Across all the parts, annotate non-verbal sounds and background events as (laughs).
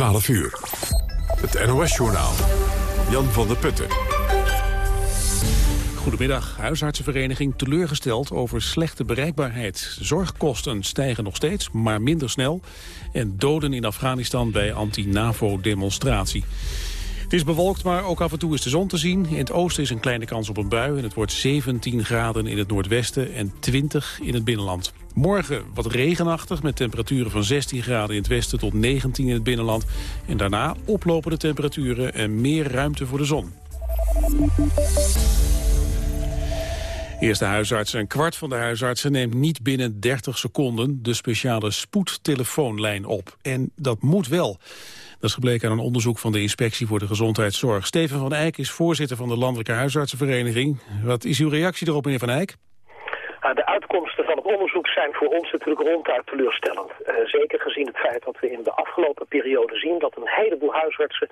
12 uur. Het NOS-journaal. Jan van der Putten. Goedemiddag. Huisartsenvereniging teleurgesteld over slechte bereikbaarheid. Zorgkosten stijgen nog steeds, maar minder snel. En doden in Afghanistan bij anti-NAVO-demonstratie. Het is bewolkt, maar ook af en toe is de zon te zien. In het oosten is een kleine kans op een bui en het wordt 17 graden in het noordwesten en 20 in het binnenland. Morgen wat regenachtig met temperaturen van 16 graden in het westen tot 19 in het binnenland. En daarna oplopende temperaturen en meer ruimte voor de zon. Eerste huisartsen. Een kwart van de huisartsen neemt niet binnen 30 seconden de speciale spoedtelefoonlijn op. En dat moet wel. Dat is gebleken aan een onderzoek van de Inspectie voor de Gezondheidszorg. Steven van Eyck is voorzitter van de Landelijke Huisartsenvereniging. Wat is uw reactie erop, meneer van Eyck? Nou, de uitkomsten van het onderzoek zijn voor ons natuurlijk ronduit teleurstellend. Uh, zeker gezien het feit dat we in de afgelopen periode zien dat een heleboel huisartsen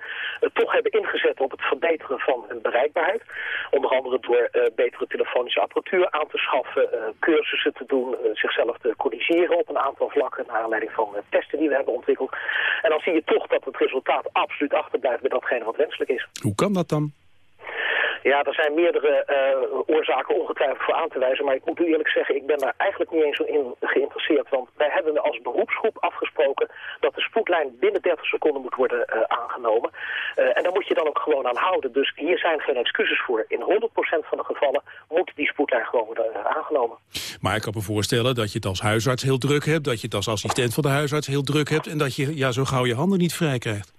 toch hebben ingezet op het verbeteren van hun bereikbaarheid. Onder andere door uh, betere telefonische apparatuur aan te schaffen, cursussen te doen, zichzelf te corrigeren op een aantal vlakken naar aanleiding van testen die we hebben ontwikkeld. En dan zie je toch dat het resultaat absoluut achterblijft bij datgene wat wenselijk is. Hoe kan dat dan? Ja, er zijn meerdere uh, oorzaken ongetwijfeld voor aan te wijzen. Maar ik moet u eerlijk zeggen, ik ben daar eigenlijk niet eens zo in geïnteresseerd. Want wij hebben als beroepsgroep afgesproken dat de spoedlijn binnen 30 seconden moet worden uh, aangenomen. Uh, en daar moet je dan ook gewoon aan houden. Dus hier zijn geen excuses voor. In 100% van de gevallen moet die spoedlijn gewoon worden aangenomen. Maar ik kan me voorstellen dat je het als huisarts heel druk hebt. Dat je het als assistent van de huisarts heel druk hebt. En dat je ja, zo gauw je handen niet vrij krijgt.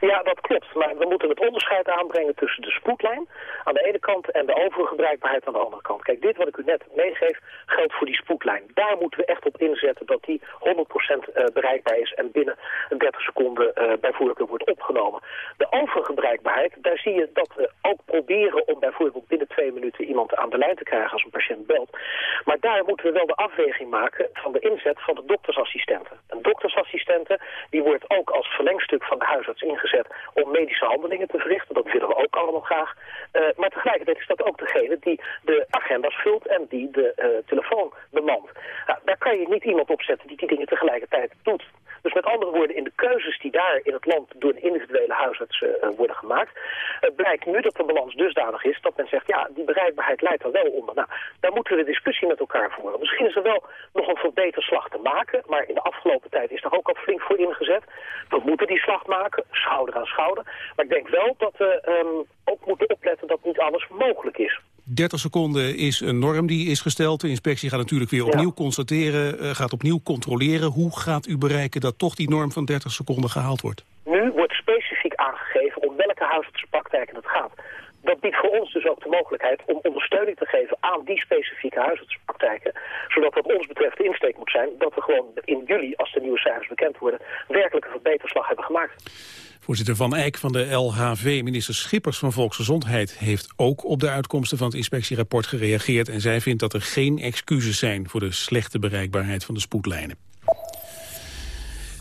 Ja, dat klopt. Maar we moeten het onderscheid aanbrengen tussen de spoedlijn aan de ene kant en de overige bereikbaarheid aan de andere kant. Kijk, dit wat ik u net meegeef geldt voor die spoedlijn. Daar moeten we echt op inzetten dat die 100% eh, bereikbaar is en binnen 30 seconden uh, bij voorkeur wordt opgenomen. De overige bereikbaarheid, daar zie je dat we ook proberen om bijvoorbeeld binnen twee minuten iemand aan de lijn te krijgen als een patiënt belt. Maar daar moeten we wel de afweging maken van de inzet van de doktersassistenten. Een doktersassistente die wordt ook als verlengstuk van de huisarts ingezet om medische handelingen te verrichten. Dat willen we ook allemaal graag. Uh, maar tegelijkertijd is dat ook degene die de agenda's vult en die de uh, telefoon bemant. Nou, daar kan je niet iemand op zetten die die dingen tegelijkertijd doet. Dus met andere woorden, in de keuzes die daar in het land door de individuele huisartsen uh, worden gemaakt, blijkt nu dat de balans dusdanig is dat men zegt, ja, die bereikbaarheid leidt er wel onder. Nou, daar moeten we de discussie met elkaar voeren. Misschien is er wel nog een verbeterslag te maken, maar in de afgelopen tijd is er ook al flink voor ingezet. We moeten die slag maken, schouder aan schouder. Maar ik denk wel dat we um, ook moeten opletten dat niet alles mogelijk is. 30 seconden is een norm die is gesteld. De inspectie gaat natuurlijk weer opnieuw ja. constateren, uh, gaat opnieuw controleren. Hoe gaat u bereiken dat toch die norm van 30 seconden gehaald wordt? Nu wordt specifiek aangegeven om welke huisartsenpraktijken het gaat. Dat biedt voor ons dus ook de mogelijkheid om ondersteuning te geven aan die specifieke huisartsenpraktijken. Zodat wat ons betreft de insteek moet zijn dat we gewoon in juli, als de nieuwe cijfers bekend worden, werkelijk een verbeterslag hebben gemaakt. Voorzitter Van Eyck van de LHV, minister Schippers van Volksgezondheid... heeft ook op de uitkomsten van het inspectierapport gereageerd... en zij vindt dat er geen excuses zijn voor de slechte bereikbaarheid van de spoedlijnen.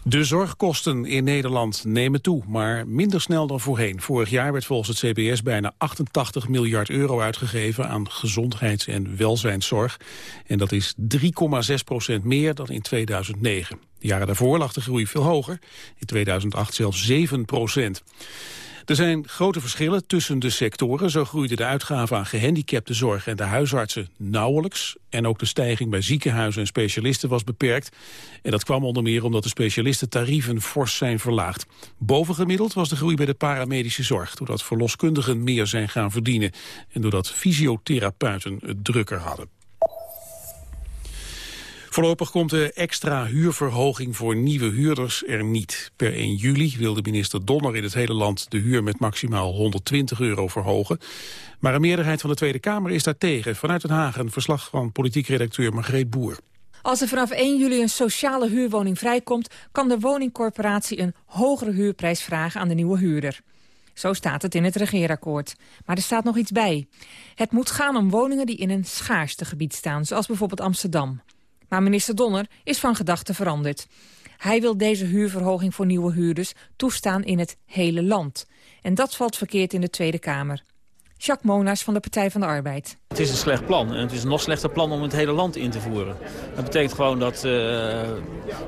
De zorgkosten in Nederland nemen toe, maar minder snel dan voorheen. Vorig jaar werd volgens het CBS bijna 88 miljard euro uitgegeven aan gezondheids- en welzijnszorg. En dat is 3,6 procent meer dan in 2009. De jaren daarvoor lag de groei veel hoger, in 2008 zelfs 7 procent. Er zijn grote verschillen tussen de sectoren. Zo groeide de uitgave aan gehandicaptenzorg en de huisartsen nauwelijks. En ook de stijging bij ziekenhuizen en specialisten was beperkt. En dat kwam onder meer omdat de specialistentarieven fors zijn verlaagd. Bovengemiddeld was de groei bij de paramedische zorg... doordat verloskundigen meer zijn gaan verdienen... en doordat fysiotherapeuten het drukker hadden. Voorlopig komt de extra huurverhoging voor nieuwe huurders er niet. Per 1 juli wil de minister Donner in het hele land de huur met maximaal 120 euro verhogen. Maar een meerderheid van de Tweede Kamer is daartegen. Vanuit Den Haag een verslag van politiek redacteur Margreet Boer. Als er vanaf 1 juli een sociale huurwoning vrijkomt... kan de woningcorporatie een hogere huurprijs vragen aan de nieuwe huurder. Zo staat het in het regeerakkoord. Maar er staat nog iets bij. Het moet gaan om woningen die in een schaarste gebied staan, zoals bijvoorbeeld Amsterdam. Maar minister Donner is van gedachten veranderd. Hij wil deze huurverhoging voor nieuwe huurders toestaan in het hele land. En dat valt verkeerd in de Tweede Kamer. Jacques Mona's van de Partij van de Arbeid. Het is een slecht plan en het is een nog slechter plan om het hele land in te voeren. Dat betekent gewoon dat uh,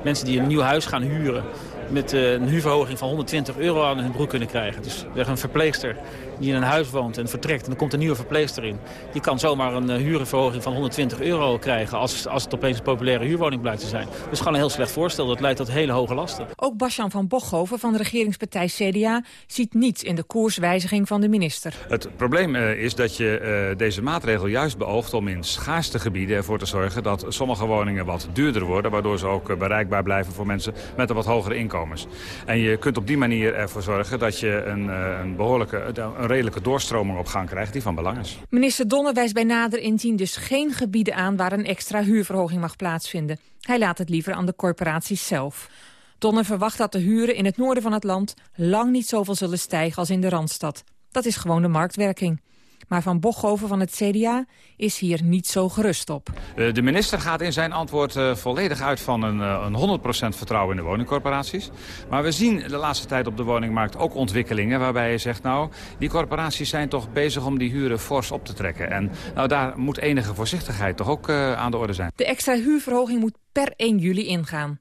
mensen die een nieuw huis gaan huren met uh, een huurverhoging van 120 euro aan hun broek kunnen krijgen. Dus een verpleegster die in een huis woont en vertrekt en er komt een nieuwe verpleegster in. Die kan zomaar een uh, huurverhoging van 120 euro krijgen als, als het opeens een populaire huurwoning blijkt te zijn. Dat is gewoon een heel slecht voorstel. Dat leidt tot hele hoge lasten. Ook Basjan van Bochhoven van de regeringspartij CDA ziet niets in de koerswijziging van de minister. Het probleem uh, is dat je deze maatregel juist beoogt om in schaarste gebieden ervoor te zorgen dat sommige woningen wat duurder worden, waardoor ze ook bereikbaar blijven voor mensen met een wat hogere En je kunt op die manier ervoor zorgen dat je een, een behoorlijke, een redelijke doorstroming op gang krijgt die van belang is. Minister Donner wijst bij nader inzien dus geen gebieden aan waar een extra huurverhoging mag plaatsvinden. Hij laat het liever aan de corporaties zelf. Donner verwacht dat de huren in het noorden van het land lang niet zoveel zullen stijgen als in de Randstad. Dat is gewoon de marktwerking. Maar Van Bochhoven van het CDA is hier niet zo gerust op. Eh, de minister gaat in zijn antwoord uh, volledig uit van een, uh, een 100% vertrouwen in de woningcorporaties. Maar we zien de laatste tijd op de woningmarkt ook ontwikkelingen waarbij hij zegt... nou, die corporaties zijn toch bezig om die huren fors op te trekken. En nou, daar moet enige voorzichtigheid toch ook aan de orde zijn. De extra huurverhoging moet per 1 juli ingaan.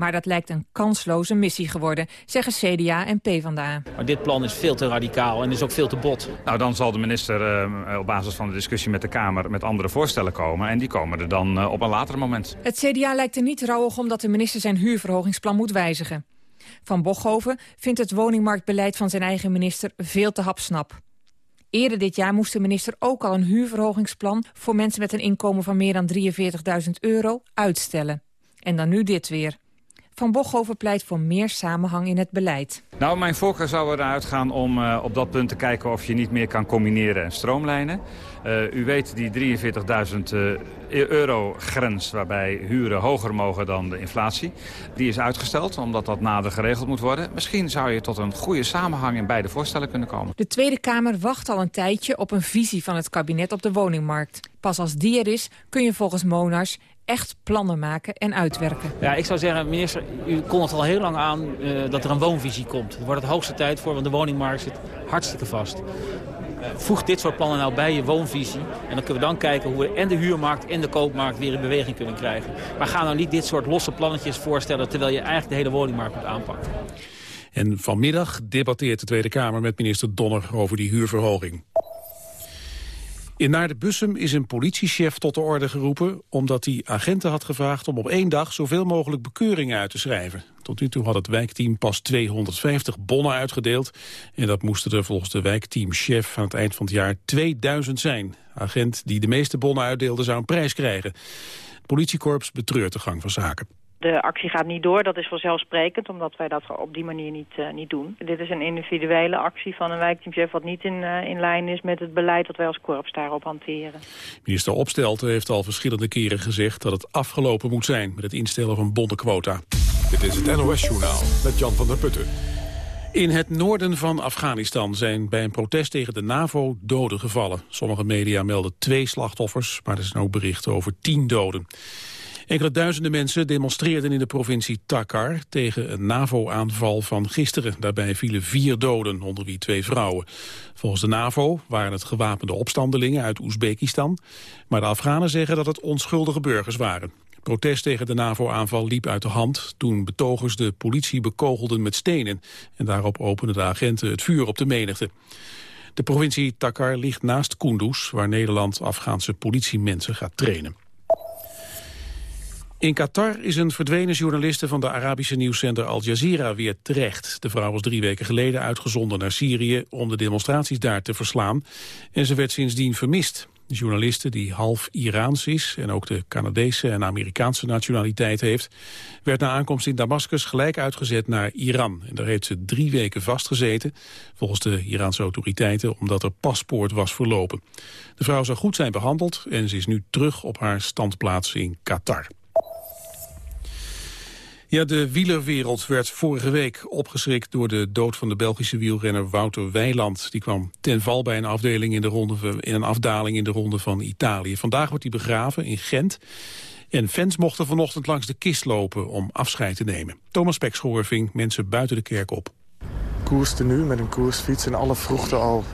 Maar dat lijkt een kansloze missie geworden, zeggen CDA en PvdA. Maar dit plan is veel te radicaal en is ook veel te bot. Nou, dan zal de minister uh, op basis van de discussie met de Kamer met andere voorstellen komen. En die komen er dan uh, op een later moment. Het CDA lijkt er niet rouwig om dat de minister zijn huurverhogingsplan moet wijzigen. Van Bochhoven vindt het woningmarktbeleid van zijn eigen minister veel te hapsnap. Eerder dit jaar moest de minister ook al een huurverhogingsplan... voor mensen met een inkomen van meer dan 43.000 euro uitstellen. En dan nu dit weer. Van Bochhoven pleit voor meer samenhang in het beleid. Nou, mijn voorkeur zou eruit gaan om uh, op dat punt te kijken of je niet meer kan combineren en stroomlijnen. Uh, u weet die 43.000 uh, euro grens waarbij huren hoger mogen dan de inflatie. Die is uitgesteld omdat dat nader geregeld moet worden. Misschien zou je tot een goede samenhang in beide voorstellen kunnen komen. De Tweede Kamer wacht al een tijdje op een visie van het kabinet op de woningmarkt. Pas als die er is kun je volgens Monars echt plannen maken en uitwerken. Ja, ik zou zeggen, minister, u kondigt al heel lang aan uh, dat er een woonvisie komt. Er wordt het hoogste tijd voor, want de woningmarkt zit hartstikke vast. Uh, voeg dit soort plannen nou bij je woonvisie. En dan kunnen we dan kijken hoe we en de huurmarkt en de koopmarkt weer in beweging kunnen krijgen. Maar ga nou niet dit soort losse plannetjes voorstellen... terwijl je eigenlijk de hele woningmarkt moet aanpakken. En vanmiddag debatteert de Tweede Kamer met minister Donner over die huurverhoging. In Naar de Bussum is een politiechef tot de orde geroepen... omdat hij agenten had gevraagd om op één dag zoveel mogelijk bekeuringen uit te schrijven. Tot nu toe had het wijkteam pas 250 bonnen uitgedeeld. En dat moesten er volgens de wijkteamchef aan het eind van het jaar 2000 zijn. Agent die de meeste bonnen uitdeelde zou een prijs krijgen. Politiekorps betreurt de gang van zaken. De actie gaat niet door, dat is vanzelfsprekend, omdat wij dat op die manier niet, uh, niet doen. Dit is een individuele actie van een wijkteamchef wat niet in, uh, in lijn is met het beleid dat wij als korps daarop hanteren. Minister Opstelten heeft al verschillende keren gezegd dat het afgelopen moet zijn met het instellen van bondenquota. Dit is het NOS-journaal met Jan van der Putten. In het noorden van Afghanistan zijn bij een protest tegen de NAVO doden gevallen. Sommige media melden twee slachtoffers, maar er zijn ook berichten over tien doden. Enkele duizenden mensen demonstreerden in de provincie Takar tegen een NAVO-aanval van gisteren. Daarbij vielen vier doden, onder wie twee vrouwen. Volgens de NAVO waren het gewapende opstandelingen uit Oezbekistan. Maar de Afghanen zeggen dat het onschuldige burgers waren. Protest tegen de NAVO-aanval liep uit de hand toen betogers de politie bekogelden met stenen. En daarop openden de agenten het vuur op de menigte. De provincie Takar ligt naast Kunduz, waar Nederland Afghaanse politiemensen gaat trainen. In Qatar is een verdwenen journaliste van de Arabische nieuwszender Al Jazeera weer terecht. De vrouw was drie weken geleden uitgezonden naar Syrië om de demonstraties daar te verslaan. En ze werd sindsdien vermist. De journaliste, die half Iraans is en ook de Canadese en Amerikaanse nationaliteit heeft, werd na aankomst in Damascus gelijk uitgezet naar Iran. En daar heeft ze drie weken vastgezeten, volgens de Iraanse autoriteiten, omdat er paspoort was verlopen. De vrouw zou goed zijn behandeld en ze is nu terug op haar standplaats in Qatar. Ja, de wielerwereld werd vorige week opgeschrikt door de dood van de Belgische wielrenner Wouter Weiland. Die kwam ten val bij een, afdeling in, de ronde, in een afdaling in de ronde van Italië. Vandaag wordt hij begraven in Gent. En fans mochten vanochtend langs de kist lopen om afscheid te nemen. Thomas Pekschoor ving mensen buiten de kerk op. Koerste nu met een koersfiets en alle vroegte al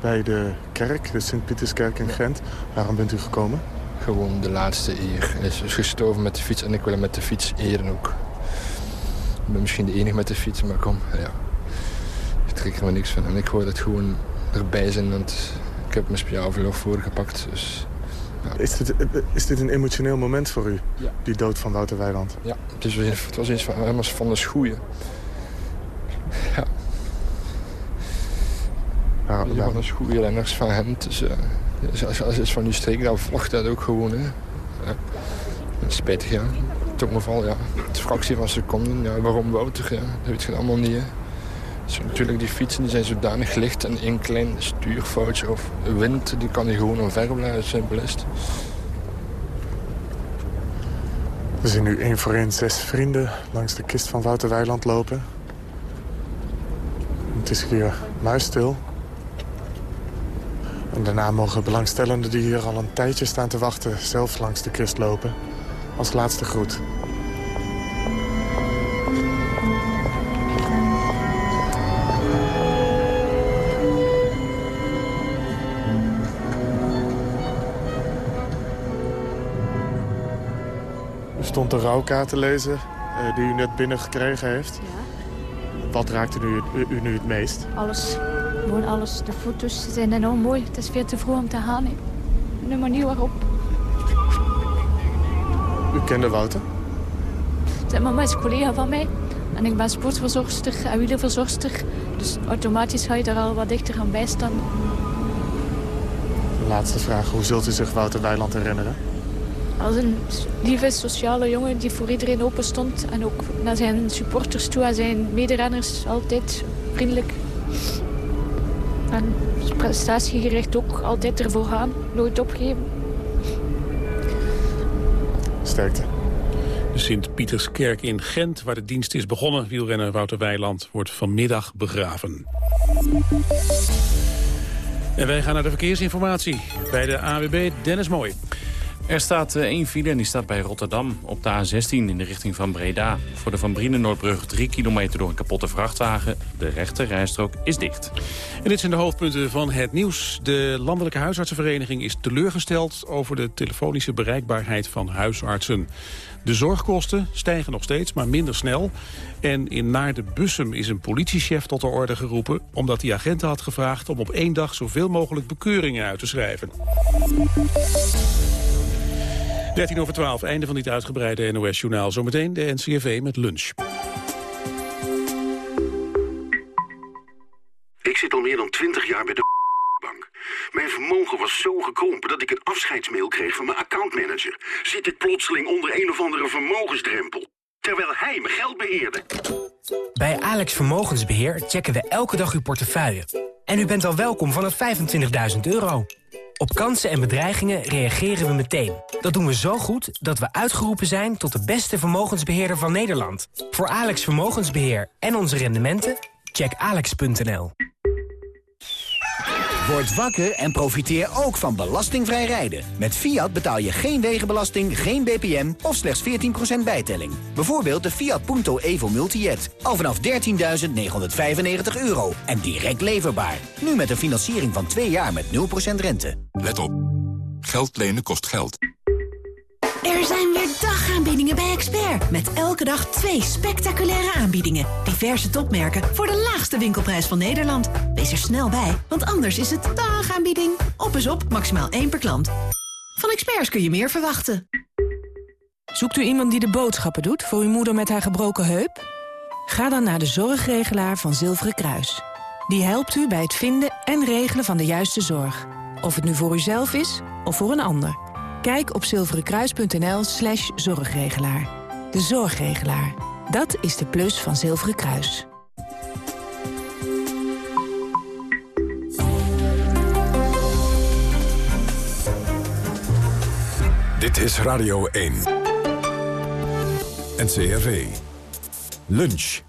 bij de kerk, de Sint-Pieterskerk in Gent. Waarom bent u gekomen? Gewoon de laatste eer. Hij is gestorven met de fiets en ik wil hem met de fiets eren ook. Ben misschien de enige met de fiets, maar kom, ja. Ik trek er me niks van. En ik hoor dat gewoon erbij zijn, want ik heb mijn speciaal verlof voorgepakt. Dus, ja. is, dit, is dit een emotioneel moment voor u, ja. die dood van Wouter Weiland? Ja, het, is, het was iets van, helemaal van de schoeien. Ja. Ja, ja, van de schoeierenners van hem. Dus, uh, als, als het van uw streek, dan volgt dat ook gewoon. Hè. Ja. Spijtig, ja. Tonggeval, ja. Het fractie van seconden. Ja, waarom Wouter? Ja. Dat weet je allemaal niet, hè. Dus natuurlijk, die fietsen die zijn zodanig licht en één klein stuurfoutje of wind, die kan die gewoon omver blijven, simpel is het. We zien nu één voor één zes vrienden langs de kist van Wouter Weiland lopen. Het is hier muisstil. En daarna mogen belangstellenden die hier al een tijdje staan te wachten... zelf langs de kist lopen. Als laatste groet. U stond de rouwkaart te lezen uh, die u net binnengekregen heeft. Ja. Wat raakte u, u, u nu het meest? Alles. Gewoon alles. De foto's zijn enorm mooi. Het is veel te vroeg om te gaan. De manier waarop. U kende Wouter? Zijn mama is collega van mij. En ik ben sportverzorgster en wielerverzorgster. Dus automatisch ga je daar al wat dichter aan bijstaan. Laatste vraag. Hoe zult u zich Wouter Weiland herinneren? Als een lieve, sociale jongen die voor iedereen open stond. En ook naar zijn supporters toe en zijn mederenners altijd vriendelijk. En prestatiegericht ook altijd ervoor gaan. Nooit opgeven. De Sint-Pieterskerk in Gent, waar de dienst is begonnen. Wielrenner Wouter Weiland wordt vanmiddag begraven. En wij gaan naar de verkeersinformatie bij de AWB Dennis Mooi. Er staat eh, één file en die staat bij Rotterdam op de A16 in de richting van Breda. Voor de Van Brienen-Noordbrug 3 kilometer door een kapotte vrachtwagen. De rechte rijstrook is dicht. En dit zijn de hoofdpunten van het nieuws. De Landelijke Huisartsenvereniging is teleurgesteld over de telefonische bereikbaarheid van huisartsen. De zorgkosten stijgen nog steeds, maar minder snel. En in Naar de Bussum is een politiechef tot de orde geroepen... omdat hij agenten had gevraagd om op één dag zoveel mogelijk bekeuringen uit te schrijven. 13 over 12, einde van dit uitgebreide NOS-journaal. Zometeen de NCRV met lunch. Ik zit al meer dan 20 jaar bij de bank. Mijn vermogen was zo gekrompen dat ik een afscheidsmail kreeg van mijn accountmanager. Zit ik plotseling onder een of andere vermogensdrempel. Terwijl hij mijn geld beheerde. Bij Alex Vermogensbeheer checken we elke dag uw portefeuille. En u bent al welkom vanaf 25.000 euro. Op kansen en bedreigingen reageren we meteen. Dat doen we zo goed dat we uitgeroepen zijn tot de beste vermogensbeheerder van Nederland. Voor Alex Vermogensbeheer en onze rendementen, check alex.nl. Word wakker en profiteer ook van belastingvrij rijden. Met Fiat betaal je geen wegenbelasting, geen BPM of slechts 14% bijtelling. Bijvoorbeeld de Fiat Punto Evo Multijet. Al vanaf 13.995 euro en direct leverbaar. Nu met een financiering van 2 jaar met 0% rente. Let op. Geld lenen kost geld. Er zijn weer dagaanbiedingen bij Expert. Met elke dag twee spectaculaire aanbiedingen. Diverse topmerken voor de laagste winkelprijs van Nederland. Wees er snel bij, want anders is het dagaanbieding. Op is op, maximaal één per klant. Van Experts kun je meer verwachten. Zoekt u iemand die de boodschappen doet voor uw moeder met haar gebroken heup? Ga dan naar de zorgregelaar van Zilveren Kruis. Die helpt u bij het vinden en regelen van de juiste zorg. Of het nu voor uzelf is of voor een ander. Kijk op zilverenkruis.nl slash zorgregelaar. De zorgregelaar. Dat is de plus van Zilveren Kruis. Dit is Radio 1. NCRV. Lunch.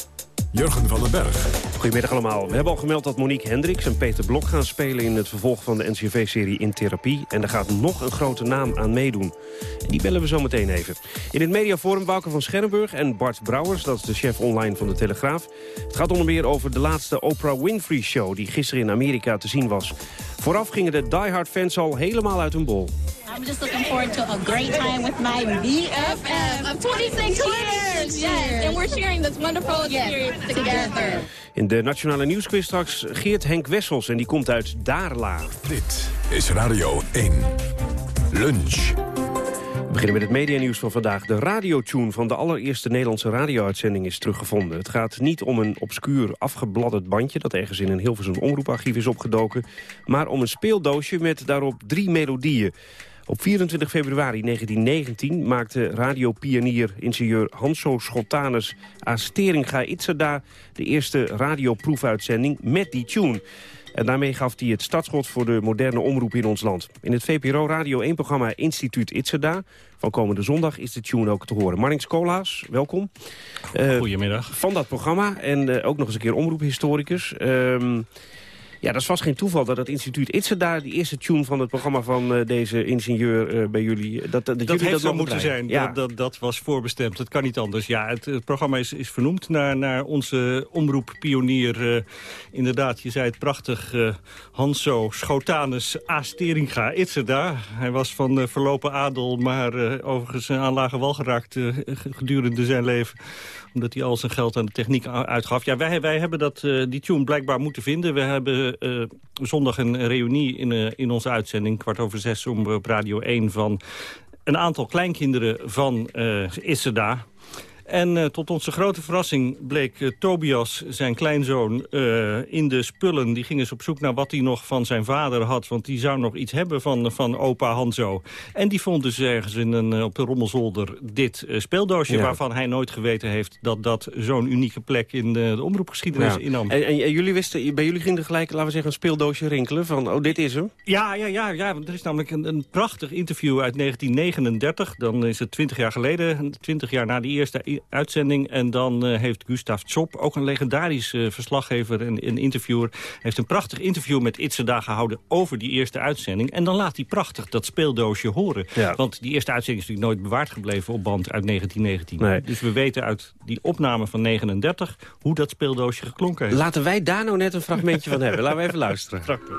Jurgen van den Berg. Goedemiddag allemaal. We hebben al gemeld dat Monique Hendricks en Peter Blok gaan spelen... in het vervolg van de NCV-serie In Therapie. En daar gaat nog een grote naam aan meedoen. En die bellen we zo meteen even. In het mediaforum Wouter van Scherrenburg en Bart Brouwers... dat is de chef online van de Telegraaf. Het gaat onder meer over de laatste Oprah Winfrey-show... die gisteren in Amerika te zien was. Vooraf gingen de diehard fans al helemaal uit hun bol. I'm just looking forward to a great time with my BFF of 26 years. Yes, and we're sharing this wonderful experience together. In de Nationale Nieuwsquiz straks Geert Henk Wessels en die komt uit Daarla. Dit is Radio 1. Lunch. We beginnen met het medianieuws van vandaag. De radiotune van de allereerste Nederlandse radio-uitzending is teruggevonden. Het gaat niet om een obscuur afgebladderd bandje... dat ergens in een Hilversum omroeparchief is opgedoken... maar om een speeldoosje met daarop drie melodieën. Op 24 februari 1919 maakte radiopionier ingenieur Hanso Schottanus Asteringa Itzada de eerste radioproefuitzending met die tune. En daarmee gaf hij het startschot voor de moderne omroep in ons land. In het VPRO Radio 1-programma Instituut Itzada van komende zondag is de tune ook te horen. Marnix Koolhaas, welkom. Uh, Goedemiddag. Van dat programma en uh, ook nog eens een keer omroephistoricus. Uh, ja, dat is vast geen toeval dat het instituut Itse daar... die eerste tune van het programma van uh, deze ingenieur uh, bij jullie... Dat, dat, dat jullie dat zo moeten zijn. Ja. Dat, dat, dat was voorbestemd. Dat kan niet anders. Ja, het, het programma is, is vernoemd naar, naar onze omroeppionier. Uh, inderdaad, je zei het prachtig. Hanso Schotanus Asteringa Itzeda. Hij was van verlopen adel, maar overigens aan lage wal geraakt gedurende zijn leven omdat hij al zijn geld aan de techniek uitgaf. Ja, wij, wij hebben dat, uh, die tune blijkbaar moeten vinden. We hebben uh, zondag een reunie in, uh, in onze uitzending... kwart over zes om op Radio 1 van een aantal kleinkinderen van uh, Isseda... En uh, tot onze grote verrassing bleek uh, Tobias, zijn kleinzoon, uh, in de spullen. Die ging eens op zoek naar wat hij nog van zijn vader had. Want die zou nog iets hebben van, van opa Hanzo. En die vond dus ergens in een, op de rommelzolder dit speeldoosje... Ja. waarvan hij nooit geweten heeft dat dat zo'n unieke plek in de, de omroepgeschiedenis Ja. innam. En, en, en jullie wisten, bij jullie ging er gelijk, laten we zeggen, een speeldoosje rinkelen van, oh, dit is hem. Ja, ja, ja, ja, want er is namelijk een, een prachtig interview uit 1939. Dan is het 20 jaar geleden, 20 jaar na die eerste uitzending. En dan eh, heeft Gustav Chop, ook een legendarisch eh, verslaggever en, en interviewer... heeft een prachtig interview met Itzeda gehouden over die eerste uitzending. En dan laat hij prachtig dat speeldoosje horen. Ja. Want die eerste uitzending is natuurlijk nooit bewaard gebleven op band uit 1919. Nee. Dus we weten uit die opname van 39 hoe dat speeldoosje geklonken heeft. Laten wij daar nou net een fragmentje van hebben. Laten we even luisteren. (laughs) Prachtig.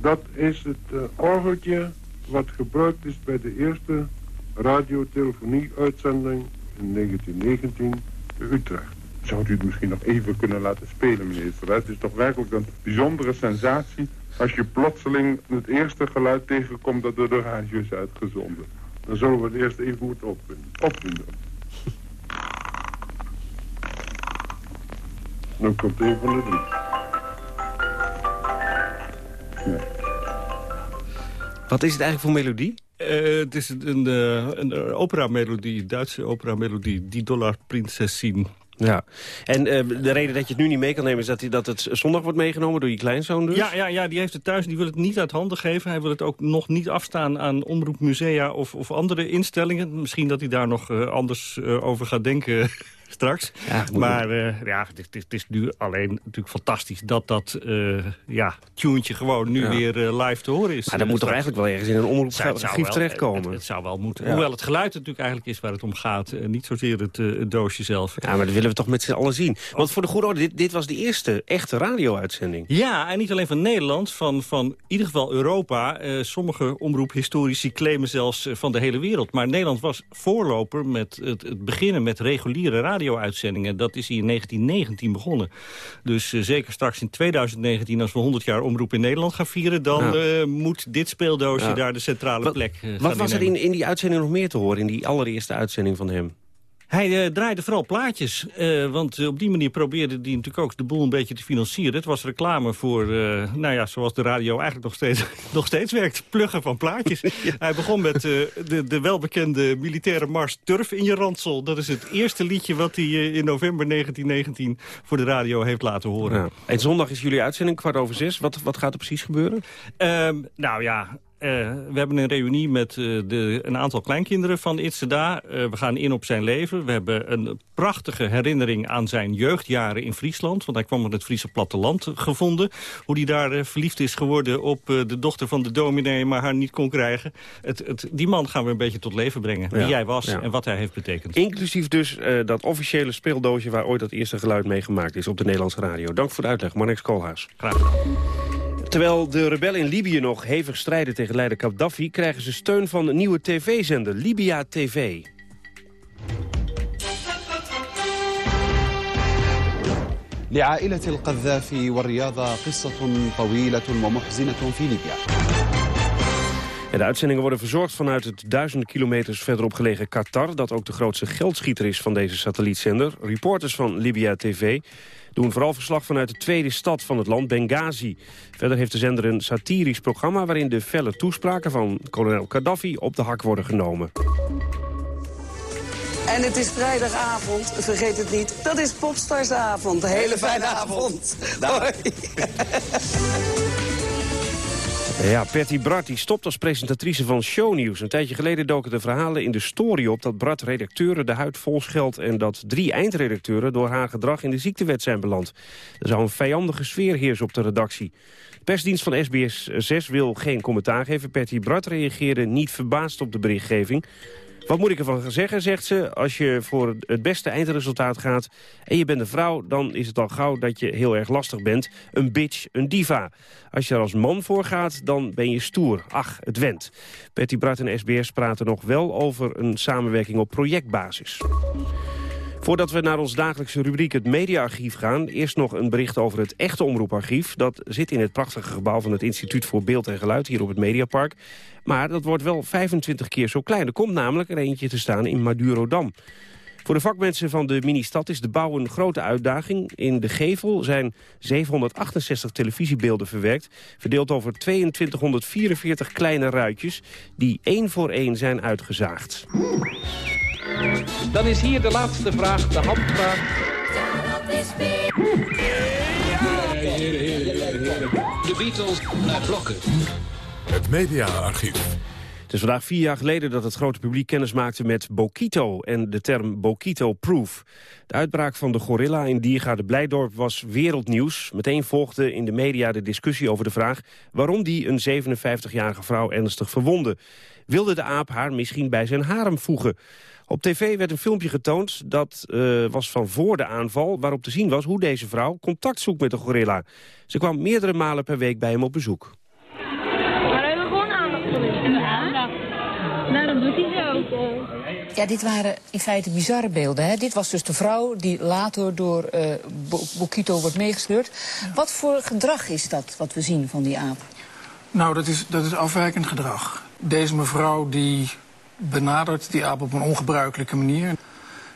Dat is het eh, orgeltje wat gebruikt is bij de eerste radiotelefonie-uitzending in 1919 te Utrecht. Zou u het misschien nog even kunnen laten spelen, minister? Het is toch werkelijk een bijzondere sensatie als je plotseling het eerste geluid tegenkomt dat door de radio is uitgezonden. Dan zullen we het eerst even goed opvinden. opvinden. Dan komt een van de drie. Wat is het eigenlijk voor melodie? Eh, het is een, eh, een eh, operamelodie, Duitse operamelodie, Die Dollar Prinzessin. Ja, en de reden dat je het nu niet mee kan nemen... is dat, hij, dat het zondag wordt meegenomen door je kleinzoon dus? Ja, ja, ja, die heeft het thuis. Die wil het niet uit handen geven. Hij wil het ook nog niet afstaan aan omroepmusea of, of andere instellingen. Misschien dat hij daar nog anders over gaat denken (laughs) straks. Ja, maar eh, ja, het, is- het is nu alleen natuurlijk fantastisch dat dat eh ja, gewoon nu Ja. weer eh, live te horen is. Maar dat moet toch eigenlijk wel ergens in een wel- terechtkomen? Het, het zou wel moeten. Ja. Hoewel het geluid natuurlijk eigenlijk is waar het om gaat. niet zozeer het, het doosje zelf. Ja, maar dat willen we toch met z'n allen zien. Want voor de goede orde, dit, dit was de eerste echte radio-uitzending. Ja, en niet alleen van Nederland, van, van in ieder geval Europa. Sommige omroephistorici claimen zelfs van de hele wereld. Maar Nederland was voorloper met het, het beginnen met reguliere radio-uitzendingen. Dat is hier in 1919 begonnen. Dus eh, zeker straks in 2019, als we 100 jaar omroep in Nederland gaan vieren... dan Ja. eh, moet dit speeldoosje Ja. daar de centrale Wat- plek eh, Wat was er in, in die uitzending nog meer te horen, in die allereerste uitzending van hem? Hij eh, draaide vooral plaatjes, eh, want eh, op die manier probeerde hij natuurlijk ook de boel een beetje te financieren. Het was reclame voor, nou ja, zoals de radio eigenlijk nog steeds, (laughs) nog steeds werkt, pluggen van plaatjes. (laughs) Hij begon met de, de welbekende militaire mars Turf in je ransel. Dat is het eerste liedje wat hij in november 1919 voor de radio heeft laten horen. Ja. En zondag is jullie uitzending, kwart over zes. Wat, wat gaat er precies gebeuren? Ehm, nou ja, we hebben een reunie met uh, de, een aantal kleinkinderen van Itzeda. Uh, we gaan in op zijn leven. We hebben een prachtige herinnering aan zijn jeugdjaren in Friesland. Want hij kwam op het Friese platteland gevonden. Hoe hij daar verliefd is geworden op de dochter van de dominee... maar haar niet kon krijgen. Het, het, die man gaan we een beetje tot leven brengen. Wie jij was en wat hij heeft betekend. Inclusief dus dat officiële speeldoosje... waar ooit dat eerste geluid mee gemaakt is op de Nederlandse radio. Dank voor de uitleg, Marnix Koolhaas. Graag gedaan. Terwijl de rebellen in Libië nog hevig strijden tegen leider Gaddafi... krijgen ze steun van een nieuwe tv-zender, Libya TV. لعائلة القذافي والرياضة قصة طويلة ومحزنة في ليبيا. de uitzendingen worden verzorgd vanuit het duizenden kilometers verderop gelegen Qatar... dat ook de grootste geldschieter is van deze satellietzender. Reporters van Libya TV doen vooral verslag vanuit de tweede stad van het land, Benghazi. Verder heeft de zender een satirisch programma... waarin de felle toespraken van kolonel Gaddafi op de hak worden genomen. En het is vrijdagavond, vergeet het niet. Dat is Popstarsavond. Een hele fijne avond. Hoi. (laughs) Ja, Patty Bart die stopt als presentatrice van Shownieuws. Een tijdje geleden doken de verhalen in de story op... dat Bart redacteuren de huid vol scheldt... en dat drie eindredacteuren door haar gedrag in de ziektewet zijn beland. Er zou een vijandige sfeer heersen op de redactie. De persdienst van SBS 6 wil geen commentaar geven. Patty Bart reageerde niet verbaasd op de berichtgeving... Wat moet ik ervan zeggen, zegt ze. Als je voor het beste eindresultaat gaat en je bent een vrouw... dan is het al gauw dat je heel erg lastig bent. Een bitch, een diva. Als je er als man voor gaat, dan ben je stoer. Ach, het went. Betty Bart en SBS praten nog wel over een samenwerking op projectbasis. Voordat we naar ons dagelijkse rubriek het mediaarchief gaan... eerst nog een bericht over het echte omroeparchief. Dat zit in het prachtige gebouw van het Instituut voor Beeld en Geluid... hier op het Mediapark. Maar dat wordt wel 25 keer zo klein. Er komt namelijk er eentje te staan in Madurodam. Voor de vakmensen van de mini-stad is de bouw een grote uitdaging. In de gevel zijn 768 televisiebeelden verwerkt... verdeeld over 2244 kleine ruitjes... die één voor één zijn uitgezaagd. Dan is hier de laatste vraag, de handvraag. De Beatles naar blokken. Het mediaarchief. Het is vandaag vier jaar geleden dat het grote publiek kennis maakte met Bokito en de term Bokito-proof. De uitbraak van de gorilla in Diergaarde Blijdorp was wereldnieuws. Meteen volgde in de media de discussie over de vraag waarom die een 57-jarige vrouw ernstig verwonde. Wilde de aap haar misschien bij zijn harem voegen? Op tv werd een filmpje getoond dat uh, was van voor de aanval... waarop te zien was hoe deze vrouw contact zoekt met de gorilla. Ze kwam meerdere malen per week bij hem op bezoek. Ja, dit waren in feite bizarre beelden. Hè? Dit was dus de vrouw die later door uh, Bokito wordt meegesleurd. Wat voor gedrag is dat wat we zien van die aap? Nou, dat is, dat is afwijkend gedrag. Deze mevrouw die benadert die aap op een ongebruikelijke manier.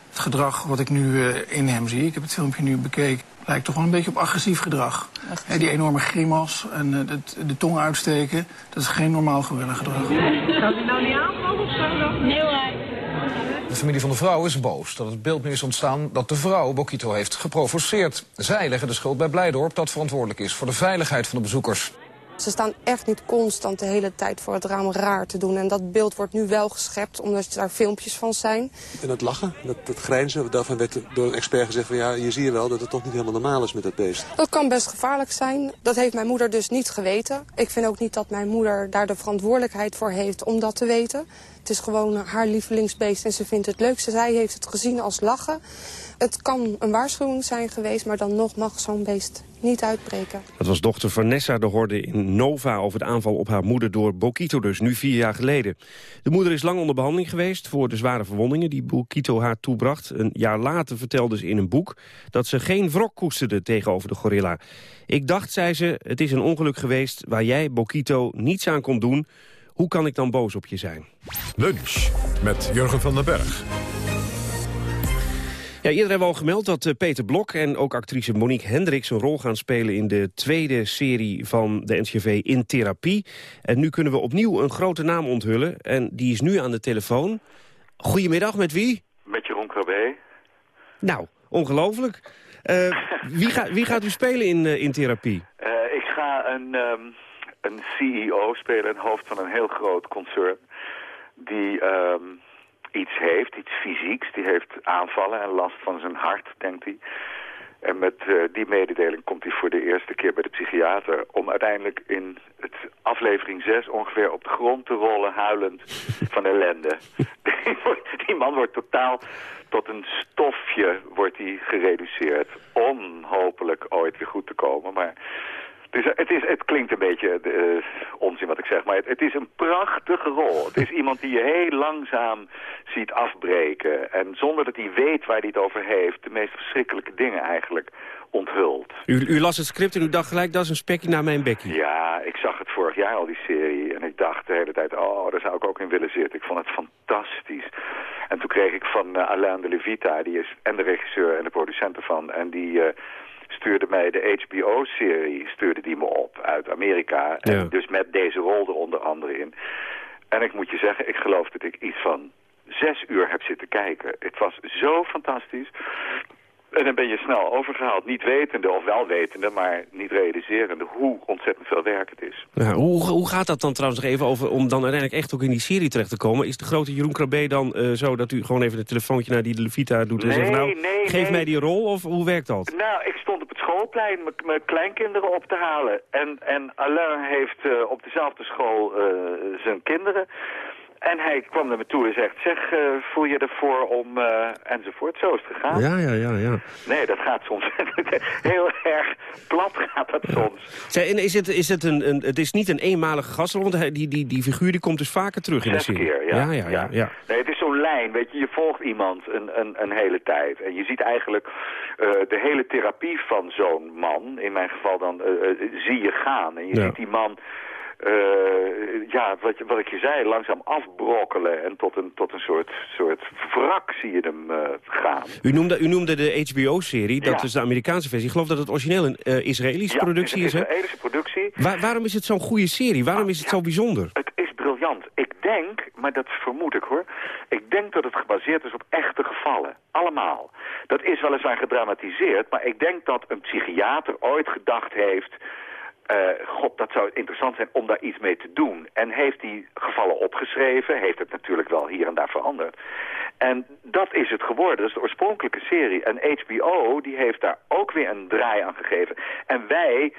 Het gedrag wat ik nu uh, in hem zie, ik heb het filmpje nu bekeken... lijkt toch wel een beetje op agressief gedrag. He, die enorme grimas en uh, de, de, tong uitsteken, dat is geen normaal gorilla gedrag. Gaat hij nou niet aanvallen of zo? Nee hoor. De familie van de vrouw is boos dat het beeld nu is ontstaan dat de vrouw Bokito heeft geprovoceerd. Zij leggen de schuld bij Blijdorp dat verantwoordelijk is voor de veiligheid van de bezoekers. Ze staan echt niet constant de hele tijd voor het raam raar te doen. En dat beeld wordt nu wel geschept, omdat daar filmpjes van zijn. En dat lachen, dat, dat grijnzen, daarvan werd door een expert gezegd... van ja, je ziet wel dat het toch niet helemaal normaal is met dat beest. Dat kan best gevaarlijk zijn. Dat heeft mijn moeder dus niet geweten. Ik vind ook niet dat mijn moeder daar de verantwoordelijkheid voor heeft om dat te weten. Het is gewoon haar lievelingsbeest en ze vindt het leukste. Zij heeft het gezien als lachen. Het kan een waarschuwing zijn geweest, maar dan nog mag zo'n beest niet uitbreken. Dat was dochter Vanessa de Horde in Nova over de aanval op haar moeder door Bokito dus, nu vier jaar geleden. De moeder is lang onder behandeling geweest voor de zware verwondingen die Bokito haar toebracht. Een jaar later vertelde ze in een boek dat ze geen wrok koesterde tegenover de gorilla. Ik dacht, zei ze, het is een ongeluk geweest waar jij, Bokito, niets aan kon doen. Hoe kan ik dan boos op je zijn? Lunch met Jurgen van den Berg. Ja, eerder hebben we al gemeld dat uh, Peter Blok en ook actrice Monique Hendricks... een rol gaan spelen in de tweede serie van de NCV In Therapie. En nu kunnen we opnieuw een grote naam onthullen. En die is nu aan de telefoon. Goedemiddag, met wie? Met Jeroen Krabbe. Nou, ongelooflijk. Uh, (laughs) wie, ga, wie gaat u spelen in, uh, in Therapie? ik ga een... Um een CEO spelen, een hoofd van een heel groot concern. Die ehm, iets heeft, iets fysieks. Die heeft aanvallen en last van zijn hart, denkt hij. En met eh, die mededeling komt hij voor de eerste keer bij de psychiater... om uiteindelijk in het aflevering 6 ongeveer op de grond te rollen, huilend (laughs) van ellende. (laughs) die, man wordt totaal tot een stofje wordt hij gereduceerd. Onhopelijk ooit weer goed te komen, maar... Dus het, is, het klinkt een beetje eh, onzin wat ik zeg, maar het, het is een prachtige rol. Het is iemand die je heel langzaam ziet afbreken. En zonder dat hij weet waar hij het over heeft, de meest verschrikkelijke dingen eigenlijk onthult. U, u las het script en u dacht gelijk, dat is een spekje naar mijn bekkie. Ja, ik zag het vorig jaar al, die serie. En ik dacht de hele tijd, oh, daar zou ik ook in willen zitten. Ik vond het fantastisch. En toen kreeg ik van eh, Alain de Levita, die is en de regisseur en de producent ervan. En die eh, stuurde mij de HBO-serie, stuurde die me op uit Amerika. En dus met deze rol er onder andere in. En ik moet je zeggen, ik geloof dat ik iets van zes uur heb zitten kijken. Het was zo fantastisch. En dan ben je snel overgehaald, niet wetende, of wel wetende, maar niet realiserende hoe ontzettend veel werk het is. Hoe, hoe gaat dat dan trouwens nog even over om dan uiteindelijk echt ook in die serie terecht te komen? Is de grote Jeroen Krabbe dan eh, zo dat u gewoon even een telefoontje naar die de Levita doet en Nee, zegt nou, nee, geef nee. mij die rol of hoe werkt dat? Nou, ik stond op het schoolplein mijn- mijn kleinkinderen op te halen. En, en Alain heeft eh, op dezelfde school eh, zijn kinderen. En hij kwam naar me toe en zegt, zeg, eh, voel je ervoor om... eh, enzovoort. Zo is het gegaan. Ja, ja, ja, ja. Nee, dat gaat soms (laughs) heel erg plat gaat dat soms. Zij, en is het, is het, een, een, het is niet een eenmalige gastrol, want die, die, die figuur die komt dus vaker terug in de serie. keer, ja. ja, ja, ja, ja. Nee, het is zo'n lijn, weet je, je volgt iemand een, een, een hele tijd. En je ziet eigenlijk eh, de hele therapie van zo'n man, in mijn geval dan, zie je gaan. En je Ja. ziet die man, eh, ja, wat, wat ik je zei, langzaam afbrokkelen. En tot een, tot een soort, soort wrak zie je hem eh, gaan. U noemde, u noemde de HBO-serie, dat Ja. is de Amerikaanse versie. Ik geloof dat het origineel een eh, Israëlische Ja, productie is, hè? een Israëlische productie. Waar- waarom is het zo'n goede serie? Waarom is het zo bijzonder? Het is briljant. Ik denk, maar dat vermoed ik hoor, ik denk dat het gebaseerd is op echte gevallen. Allemaal. Dat is weliswaar gedramatiseerd, maar ik denk dat een psychiater ooit gedacht heeft... eh, God, dat zou interessant zijn om daar iets mee te doen. En heeft die gevallen opgeschreven, heeft het natuurlijk wel hier en daar veranderd. En dat is het geworden, dat is de oorspronkelijke serie. En HBO, die heeft daar ook weer een draai aan gegeven. En wij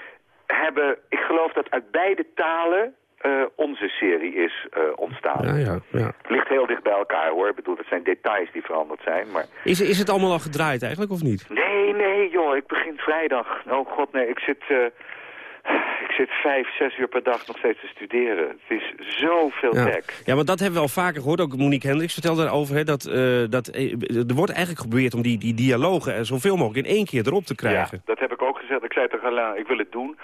hebben, ik geloof dat uit beide talen eh, onze serie is eh, ontstaan. Ja, ja, ja. Het ligt heel dicht bij elkaar hoor. Ik bedoel, het zijn details die veranderd zijn. Maar Is, is het allemaal al gedraaid eigenlijk, of niet? nee, nee joh, ik begin vrijdag. Oh god, nee, ik zit, ik zit vijf, zes uur per dag nog steeds te studeren. Het is zoveel Ja. ja, want dat hebben we al vaker gehoord. Ook Monique Hendricks vertelde daarover. Hè, dat, eh, dat, eh, er wordt eigenlijk geprobeerd om die, die dialogen zoveel mogelijk in één keer erop te krijgen. Dat heb ik ook gezegd. Ik zei tegen Alain, ik wil het doen.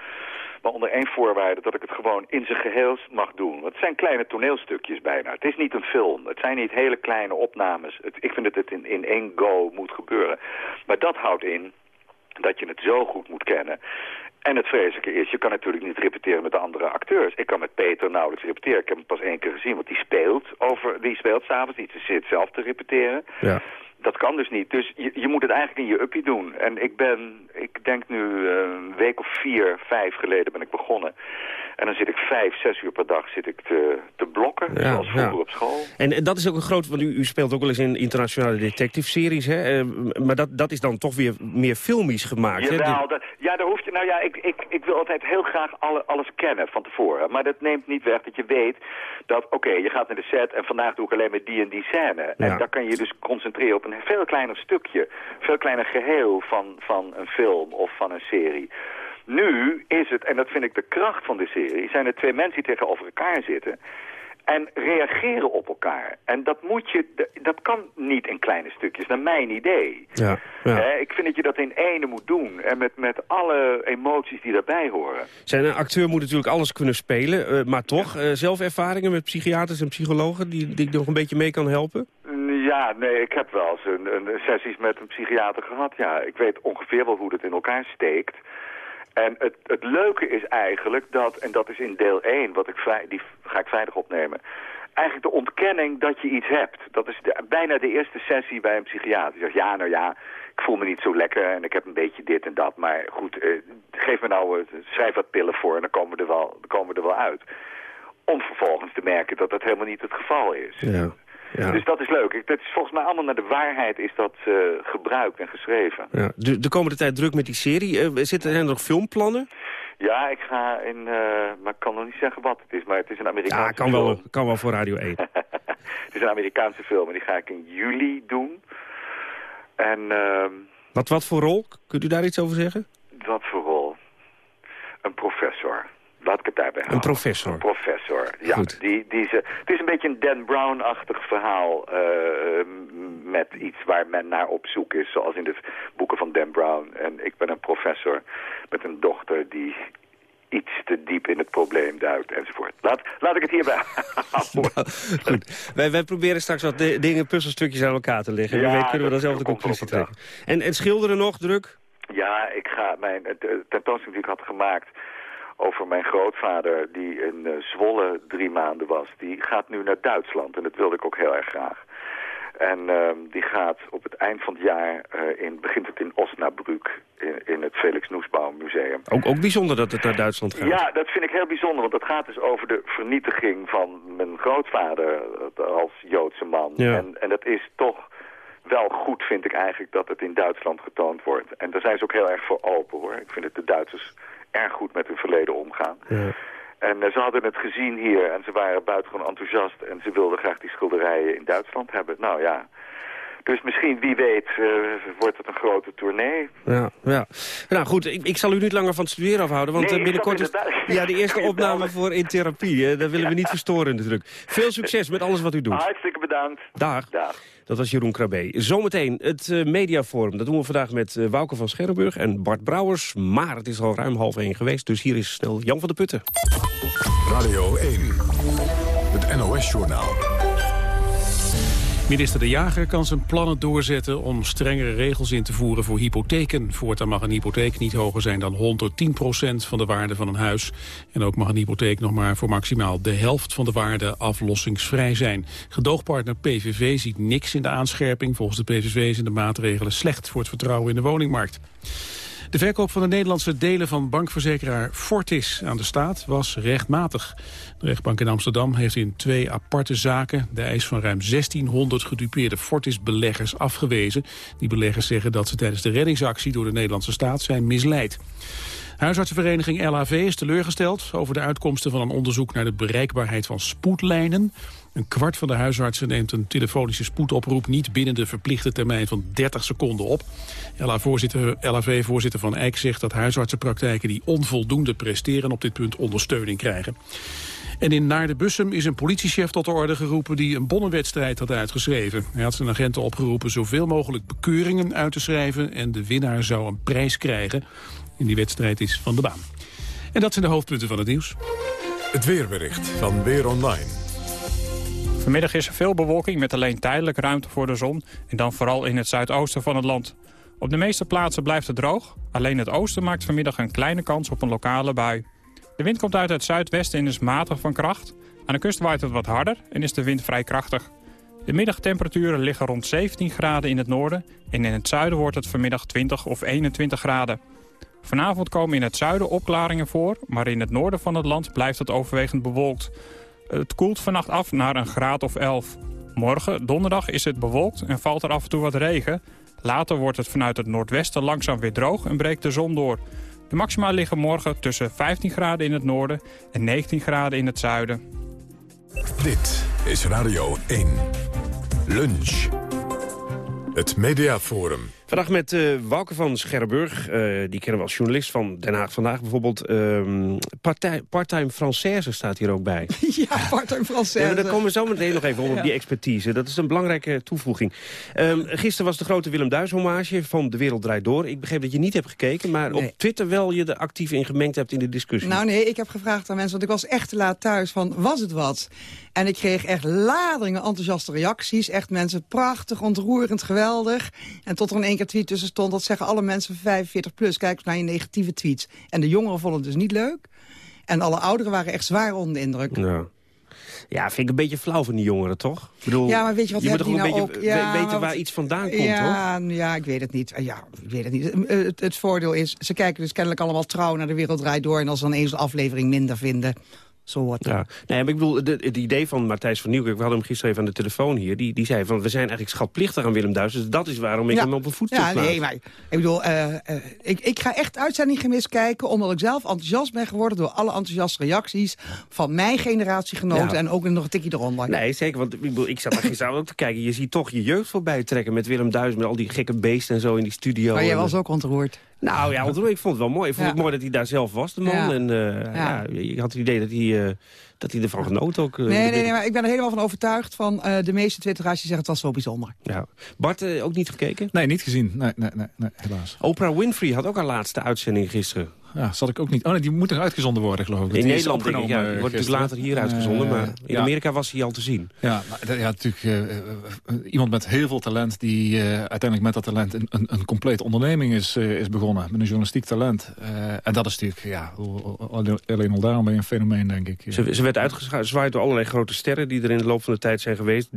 Maar onder één voorwaarde dat ik het gewoon in zijn geheel mag doen. Want het zijn kleine toneelstukjes bijna. Het is niet een film. Het zijn niet hele kleine opnames. Het, ik vind dat het in, in één go moet gebeuren. Maar dat houdt in dat je het zo goed moet kennen. En het vreselijke is, je kan natuurlijk niet repeteren met de andere acteurs. Ik kan met Peter nauwelijks repeteren. Ik heb hem pas één keer gezien, want die speelt, over, die speelt s'avonds niet. Ze zit zelf te repeteren. Ja. Dat kan dus niet. Dus je, je moet het eigenlijk in je uppie doen. En ik ben, ik denk nu eh, een week of vier, vijf geleden ben ik begonnen. En dan zit ik vijf, zes uur per dag zit ik te, te blokken, Ja, zoals vroeger ja. op school. En, en dat is ook een groot, want u, u speelt ook wel eens in internationale detective-series, hè? Eh, maar dat, dat is dan toch weer meer filmisch gemaakt? Jawel, dat, ja, daar hoef je, nou ja, ik, ik, ik wil altijd heel graag alle, alles kennen van tevoren. Maar dat neemt niet weg dat je weet dat, oké, je gaat naar de set en vandaag doe ik alleen maar die en die scène. Ja. En daar kan je je dus concentreren op een veel kleiner stukje, veel kleiner geheel van, van een film of van een serie. Nu is het, en dat vind ik de kracht van de serie, zijn er twee mensen die tegenover elkaar zitten en reageren op elkaar. En dat moet je, dat kan niet in kleine stukjes, naar mijn idee. Ja, ja. Ik vind dat je dat in ene moet doen. En met, met alle emoties die daarbij horen. Zijn een acteur moet natuurlijk alles kunnen spelen, eh, maar toch eh, zelfervaringen met psychiaters en psychologen die, die nog een beetje mee kan helpen? Ja, nee, ik heb wel eens een, een sessies met een psychiater gehad. Ja, ik weet ongeveer wel hoe het in elkaar steekt. En het, het leuke is eigenlijk dat, en dat is in deel 1, wat ik vrij, die ga ik vrijdag opnemen. eigenlijk de ontkenning dat je iets hebt. Dat is bijna de eerste sessie bij een psychiater. Die zegt, ja, nou ja, ik voel me niet zo lekker en ik heb een beetje dit en dat. Maar goed, eh, geef me nou, eh, schrijf wat pillen voor en dan komen we er wel, dan komen we er wel uit. Om vervolgens te merken dat dat helemaal niet het geval is. Ja. Ja. Dus dat is leuk. Ik- Dat is volgens mij allemaal naar de waarheid is dat eh, gebruikt en geschreven. Ja, de, de komende tijd druk met die serie. Eh, zitten er nog filmplannen? Ja, ik ga in, eh, maar ik kan nog niet zeggen wat het is, maar het is een Amerikaanse Ja, kan film. wel, kan wel voor Radio 1. (laughs) Het is een Amerikaanse film en die ga ik in juli doen. En ehm, Wat, wat voor rol? Kunt u daar iets over zeggen? wat voor rol? Een professor. Laat ik het daarbij houden. Een professor. Een professor, ja. Goed. Die, die ze, het is een beetje een Dan Brown-achtig verhaal m- met iets waar men naar op zoek is, zoals in de boeken van Dan Brown. En ik ben een professor met een dochter die iets te diep in het probleem duikt enzovoort. Laat, laat ik het hierbij (laughs) houden. Goed. Wij, wij proberen straks wat de- dingen, puzzelstukjes aan elkaar te leggen. Wie Ja, weet kunnen we dan zelf de conclusie trekken. En, en schilderen nog, druk? Ja, ik ga mijn tentoonstelling die ik had gemaakt over mijn grootvader die in eh, Zwolle drie maanden was. Die gaat nu naar Duitsland en dat wilde ik ook heel erg graag. En ehm, die gaat op het eind van het jaar, eh, in, begint het in Osnabrück, in, in het Felix Noesbaum Museum. Ook, ook bijzonder dat het naar Duitsland gaat. Ja, dat vind ik heel bijzonder, want dat gaat dus over de vernietiging van mijn grootvader eh, als Joodse man. Ja. En, en dat is toch wel goed, vind ik eigenlijk, dat het in Duitsland getoond wordt. En daar zijn ze ook heel erg voor open, hoor. Ik vind dat de Duitsers erg goed met hun verleden omgaan. Ja. En eh, ze hadden het gezien hier en ze waren buitengewoon enthousiast. En ze wilden graag die schilderijen in Duitsland hebben. Nou ja, dus misschien, wie weet, eh, wordt het een grote tournee. Ja, ja. Nou goed, ik, ik zal u niet langer van het studeren afhouden, want Nee, eh, binnenkort is ja, de eerste (laughs) opname voor In Therapie. Hè. Daar willen we niet verstoren natuurlijk. Veel succes met alles wat u doet. Hartstikke bedankt. Dag. Dag. Dat was Jeroen Krabbe. Zometeen het eh, Mediaforum. Dat doen we vandaag met eh, Wouke van Scherrenburg en Bart Brouwers. Maar het is al ruim half één geweest, dus hier is snel Jan van de Putten. Radio 1. Het NOS-journaal. Minister De Jager kan zijn plannen doorzetten om strengere regels in te voeren voor hypotheken. Voortaan mag een hypotheek niet hoger zijn dan 110% van de waarde van een huis. En ook mag een hypotheek nog maar voor maximaal de helft van de waarde aflossingsvrij zijn. Gedoogpartner PVV ziet niks in de aanscherping. Volgens de PVV zijn de maatregelen slecht voor het vertrouwen in de woningmarkt. De verkoop van de Nederlandse delen van bankverzekeraar Fortis aan de staat was rechtmatig. De rechtbank in Amsterdam heeft in twee aparte zaken de eis van ruim 1600 gedupeerde Fortis-beleggers afgewezen. Die beleggers zeggen dat ze tijdens de reddingsactie door de Nederlandse staat zijn misleid. Huisartsenvereniging LHV is teleurgesteld over de uitkomsten van een onderzoek naar de bereikbaarheid van spoedlijnen. Een kwart van de huisartsen neemt een telefonische spoedoproep niet binnen de verplichte termijn van 30 seconden op. LHV-voorzitter Van Eyck zegt dat huisartsenpraktijken die onvoldoende presteren op dit punt ondersteuning krijgen. En in Naarden-Bussum is een politiechef tot de orde geroepen die een bonnenwedstrijd had uitgeschreven. Hij had zijn agenten opgeroepen zoveel mogelijk bekeuringen uit te schrijven en de winnaar zou een prijs krijgen. En die wedstrijd is van de baan. En dat zijn de hoofdpunten van het nieuws. Het weerbericht van Weer Online. Vanmiddag is er veel bewolking met alleen tijdelijk ruimte voor de zon... en dan vooral in het zuidoosten van het land. Op de meeste plaatsen blijft het droog. Alleen het oosten maakt vanmiddag een kleine kans op een lokale bui. De wind komt uit het zuidwesten en is matig van kracht. Aan de kust waait het wat harder en is de wind vrij krachtig. De middagtemperaturen liggen rond 17 graden in het noorden... en in het zuiden wordt het vanmiddag 20 of 21 graden. Vanavond komen in het zuiden opklaringen voor... maar in het noorden van het land blijft het overwegend bewolkt. Het koelt vannacht af naar een graad of 11. Morgen, donderdag, is het bewolkt en valt er af en toe wat regen. Later wordt het vanuit het noordwesten langzaam weer droog en breekt de zon door. De maxima liggen morgen tussen 15 graden in het noorden en 19 graden in het zuiden. Dit is Radio 1. Lunch. Het Mediaforum. Vandaag met eh Wouke van Scherrenburg. Eh, die kennen we als journalist van Den Haag vandaag. Bijvoorbeeld partij- part-time Française staat hier ook bij. (laughs) Ja, part-time Française. Ja, daar komen we zo meteen nog even op, op Ja. die expertise. Dat is een belangrijke toevoeging. Ehm, gisteren was de grote Willem Duis hommage van De Wereld Draait Door. Ik begreep dat je niet hebt gekeken, maar Nee. op Twitter wel je er actief in gemengd hebt in de discussie. Nou nee, ik heb gevraagd aan mensen, want ik was echt te laat thuis van, was het wat? En ik kreeg echt ladingen enthousiaste reacties. Echt mensen, prachtig, ontroerend, geweldig. En tot er in één keer tweet tussen stond, dat zeggen alle mensen van 45 plus. Kijk eens naar je negatieve tweets. En de jongeren vonden het dus niet leuk. En alle ouderen waren echt zwaar onder de indruk. Ja. Ja, vind ik een beetje flauw van die jongeren, toch? Ik bedoel, Ja, maar weet je wat je moet toch een nou beetje? Ja, weten waar iets vandaan komt, ja, hoor? Ja, ik weet het niet. Ja, ik weet het niet. Eh, Het, het voordeel is, ze kijken dus kennelijk allemaal trouw naar de wereld draait door... en als ze dan eens een aflevering minder vinden, zo wordt het. Ja. Nee, maar ik bedoel, de- het idee van Matthijs van Nieuwkerk... we hadden hem gisteren even aan de telefoon hier... die, die zei van, we zijn eigenlijk schatplichtig aan Willem Duis... dus dat is waarom ik Ja. hem op een voetstuk Ja, plaats. nee, maar ik bedoel, eh, eh, ik, ik ga echt uitzending gemist kijken... omdat ik zelf enthousiast ben geworden door alle enthousiaste reacties... van mijn generatiegenoten Ja. en ook nog een tikje eronder. Nee, zeker, want ik, bedoel, ik zat daar (laughs) gisteravond ook te kijken. Je ziet toch je jeugd voorbij trekken met Willem Duis... met al die gekke beesten en zo in die studio. Maar jij was ook ontroerd. Nou ja, ik vond het wel mooi. Ik vond Ja. het mooi dat hij daar zelf was, de man. Ja. En eh, ja. je had het idee dat hij, eh, dat hij ervan genoot ook. eh, Nee, nee, nee, maar ik ben er helemaal van overtuigd van eh, de meeste twitteraars die zeggen het was zo bijzonder. Ja. Bart, ook niet gekeken? Nee, niet gezien. Nee, nee, nee, nee helaas. Oprah Winfrey had ook haar laatste uitzending gisteren. Ja, zat ik ook niet. Oh nee, die moet nog uitgezonden worden, geloof ik. In Die is Nederland denk ik, ja. wordt gisteren. natuurlijk later hier uitgezonden. Maar in ja. Amerika was hij al te zien. Ja, maar dat- ja natuurlijk eh, eh, iemand met heel veel talent... die eh, uiteindelijk met dat talent een, een, een complete onderneming is, is begonnen. Met een journalistiek talent. Eh, en dat is natuurlijk, ja, alleen- al daarom ben je een fenomeen, denk ik. Ze, ze werd uitgezwaaid door allerlei grote sterren die er in de loop van de tijd zijn geweest.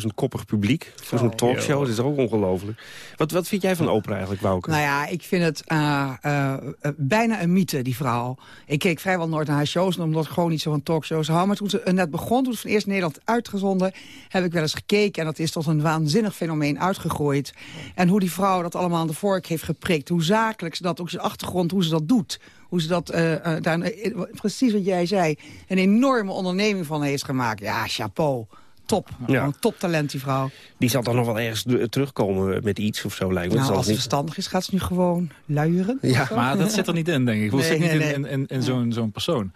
13.000 koppig publiek voor zo'n Oh, talkshow. Dat is ook ongelooflijk. Wat, wat vind jij van Oprah eigenlijk, Wouke? Nou ja, ik vind het eh, eh, eh, bijna een mythe, die vrouw. Ik keek vrijwel nooit naar haar shows, omdat gewoon niet zo van talkshows hou. Maar toen ze net begon, toen het van eerst Nederland uitgezonden... heb ik wel eens gekeken en dat is tot een waanzinnig fenomeen uitgegroeid. En hoe die vrouw dat allemaal aan de vork heeft geprikt. Hoe zakelijk ze dat, ook zijn achtergrond, hoe ze dat doet. Hoe ze dat, eh, eh, daar, eh, precies wat jij zei, een enorme onderneming van heeft gemaakt. Ja, chapeau. Top. Ja. Gewoon toptalent, die vrouw. Die zal dan nog wel ergens terugkomen met iets of zo, lijkt me. Nou, als het niet... verstandig is, gaat ze nu gewoon luieren. Ja, maar dat zit er niet in, denk ik. Dat Nee, zit niet nee, in, nee. in, in, in zo'n zo'n persoon.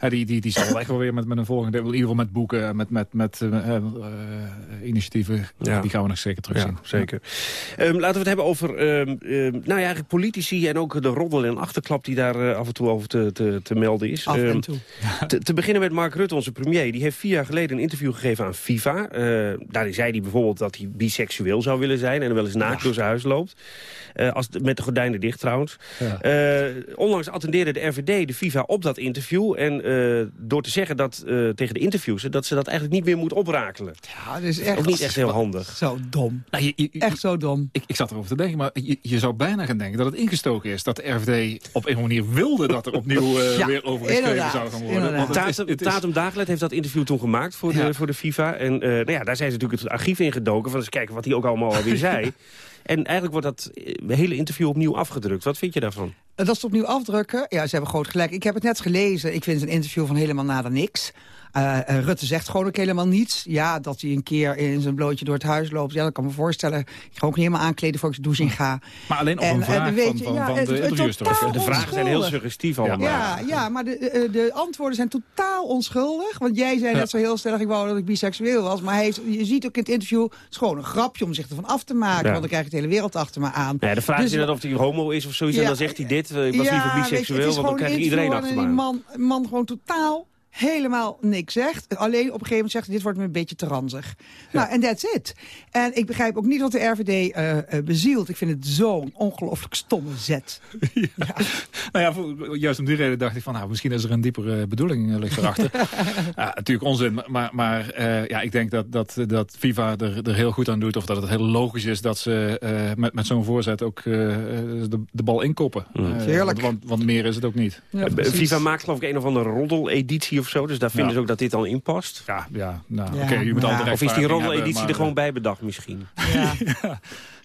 Ja, die, die, die zal echt wel weer met, met een volgende... In ieder geval met boeken, met, met, met eh, eh, initiatieven. Ja. Die gaan we nog zeker terugzien. Ja, zeker. Ehm, laten we het hebben over ehm, ehm, nou ja, eigenlijk politici... en ook de roddel en achterklap die daar eh, af en toe over te, te, te melden is. Af en toe. (laughs) te, te beginnen met Mark Rutte, onze premier. Die heeft vier jaar geleden een interview gegeven aan FIFA. Eh, daarin zei hij bijvoorbeeld dat hij biseksueel zou willen zijn... en wel eens naakt door zijn huis loopt. Eh, als, met de gordijnen dicht trouwens. Ja. Eh, onlangs attendeerde de RVD de FIFA op dat interview. En eh, door te zeggen dat, eh, tegen de interviewers... dat ze dat eigenlijk niet meer moet oprakelen. Ja, dat is echt... Ook niet echt heel handig. Zo dom. Nou, je- je- Echt zo dom. Ik, ik zat erover te denken, maar je, je zou bijna gaan denken dat het ingestoken is. Dat de RVD op een manier wilde dat er opnieuw eh, (laughs) Ja, weer over geschreven zou gaan worden. Want het is- Tatum, het is- Tatum Dagelet heeft dat interview toen gemaakt voor de, Ja. voor de FIFA. En eh, nou ja, daar zijn ze natuurlijk het archief in gedoken... van eens kijken wat hij ook allemaal alweer (laughs) zei. En eigenlijk wordt dat eh, hele interview opnieuw afgedrukt. Wat vind je daarvan? Eh, Dat het opnieuw afdrukken, ja, ze hebben groot gelijk. Ik heb het net gelezen, ik vind een interview van helemaal nada niks. Eh, eh, Rutte zegt gewoon ook helemaal niets. Ja, dat hij een keer in zijn blootje door het huis loopt. Ja, dat kan me voorstellen. Ik ga ook niet helemaal aankleden voor ik de douche in ga. Maar alleen op En- een en vraag van, van, ja, van het- de interviewster. De vragen zijn heel suggestief allemaal. Ja, ja, maar de, de, de antwoorden zijn totaal onschuldig. Want jij zei net zo heel stellig, ik wou dat ik biseksueel was. Maar hij heeft, je ziet ook in het interview, het is gewoon een grapje om zich ervan af te maken. Want dan krijg je de hele wereld achter me aan. Ja, de vraag Dus is inderdaad of hij homo is of zoiets. en dan zegt hij dit. eh, Ik was liever biseksueel, want dan krijg je iedereen achter me aan. die man, man gewoon totaal helemaal niks zegt. Alleen op een gegeven moment zegt hij, dit wordt me een beetje te ranzig. Nou, en that's it. En ik begrijp ook niet wat de RVD eh, eh, bezielt. Ik vind het zo'n ongelooflijk stomme zet. (laughs) Nou ja, voor- juist om die reden dacht ik van, nou, misschien is er een diepere bedoeling uh, ligt erachter. (laughs) ja, natuurlijk onzin, maar- maar, eh, ja, ik denk dat, dat, dat FIFA er, er heel goed aan doet. Of dat het heel logisch is dat ze eh, met, met zo'n voorzet ook eh, de, de bal inkoppen. Eh, Heerlijk. want, want, meer is het ook niet. Ja, Eh. FIFA maakt geloof ik een of andere roddel-editie of zo. Dus daar vinden Ja. ze ook dat dit dan in past. Ja, ja, nou, Ja, oké, je moet altijd Of is die hebben, maar, er gewoon bij bedacht misschien? (laughs) (laughs) Ja.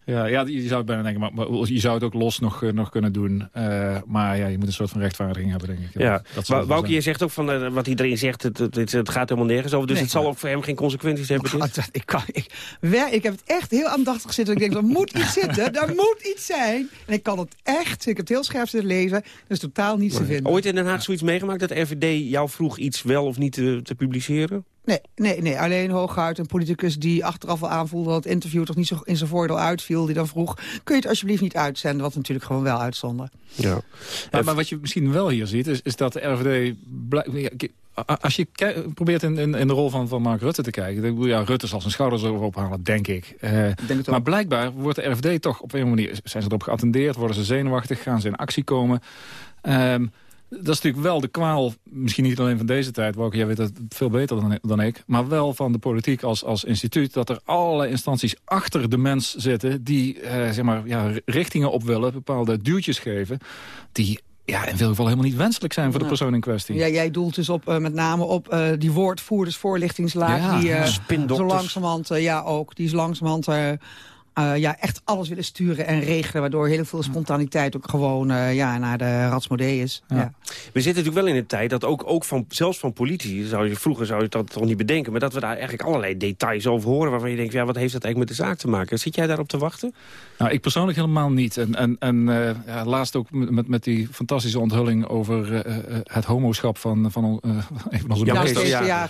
Ja, ja, je zou het bijna denken, maar, maar je zou het ook los nog, eh, nog kunnen doen. Eh, maar ja, je moet een soort van rechtvaardiging hebben, denk ik. Ja, Dat zijn. je zegt ook van eh, wat hij erin zegt, het, het, gaat helemaal nergens over. Dus Nee, het zal ook voor hem geen consequenties hebben. God, dat- ik, kan, ik, wer- ik heb het echt heel aandachtig zitten. Ik denk, er moet iets zitten, er moet iets zijn. En ik kan het echt, ik heb het heel scherp zitten lezen. Er is totaal niets te vinden. Ooit in Den Haag zoiets meegemaakt dat RVD jou vroeg iets wel of niet te, te publiceren? Nee, nee, nee, alleen hooguit een politicus die achteraf al aanvoelde... dat het interview toch niet zo in zijn voordeel uitviel. Die dan vroeg, kun je het alsjeblieft niet uitzenden? Wat natuurlijk gewoon wel uitzonden. Ja. Maar, maar wat je misschien wel hier ziet, is, is dat de RVD... als je probeert in, in, in de rol van, van Mark Rutte te kijken... Dan, bedoel, ja, Rutte zal zijn schouders erover ophalen, denk ik. Eh, het maar blijkbaar wordt de RVD toch op een manier... zijn ze erop geattendeerd, worden ze zenuwachtig... gaan ze in actie komen... Ehm, dat is natuurlijk wel de kwaal, misschien niet alleen van deze tijd... Walker, jij weet het veel beter dan, dan ik... maar wel van de politiek als, als instituut... dat er allerlei instanties achter de mens zitten... die eh, zeg maar, ja, richtingen op willen, bepaalde duwtjes geven... die ja, in veel gevallen helemaal niet wenselijk zijn voor de persoon in kwestie. Ja, jij doelt dus op, uh, met name op uh, die woordvoerders, voorlichtingslaag... Ja, die uh, spindokters. zo langzamerhand, ja ook, die is langzamerhand... Uh, ja, echt alles willen sturen en regelen... waardoor heel veel spontaniteit ook gewoon uh, ja, naar de ratsmodee is. Ja. Ja. We zitten natuurlijk wel in een tijd dat ook, ook van, zelfs van politici... Zou je, vroeger zou je dat toch niet bedenken... maar dat we daar eigenlijk allerlei details over horen... waarvan je denkt, ja, wat heeft dat eigenlijk met de zaak te maken? Zit jij daarop te wachten? Nou, ik persoonlijk helemaal niet. En, en, en uh, ja, laatst ook met, met die fantastische onthulling... over het homoschap van, van (laughs) een van onze ja, ministers. Ja.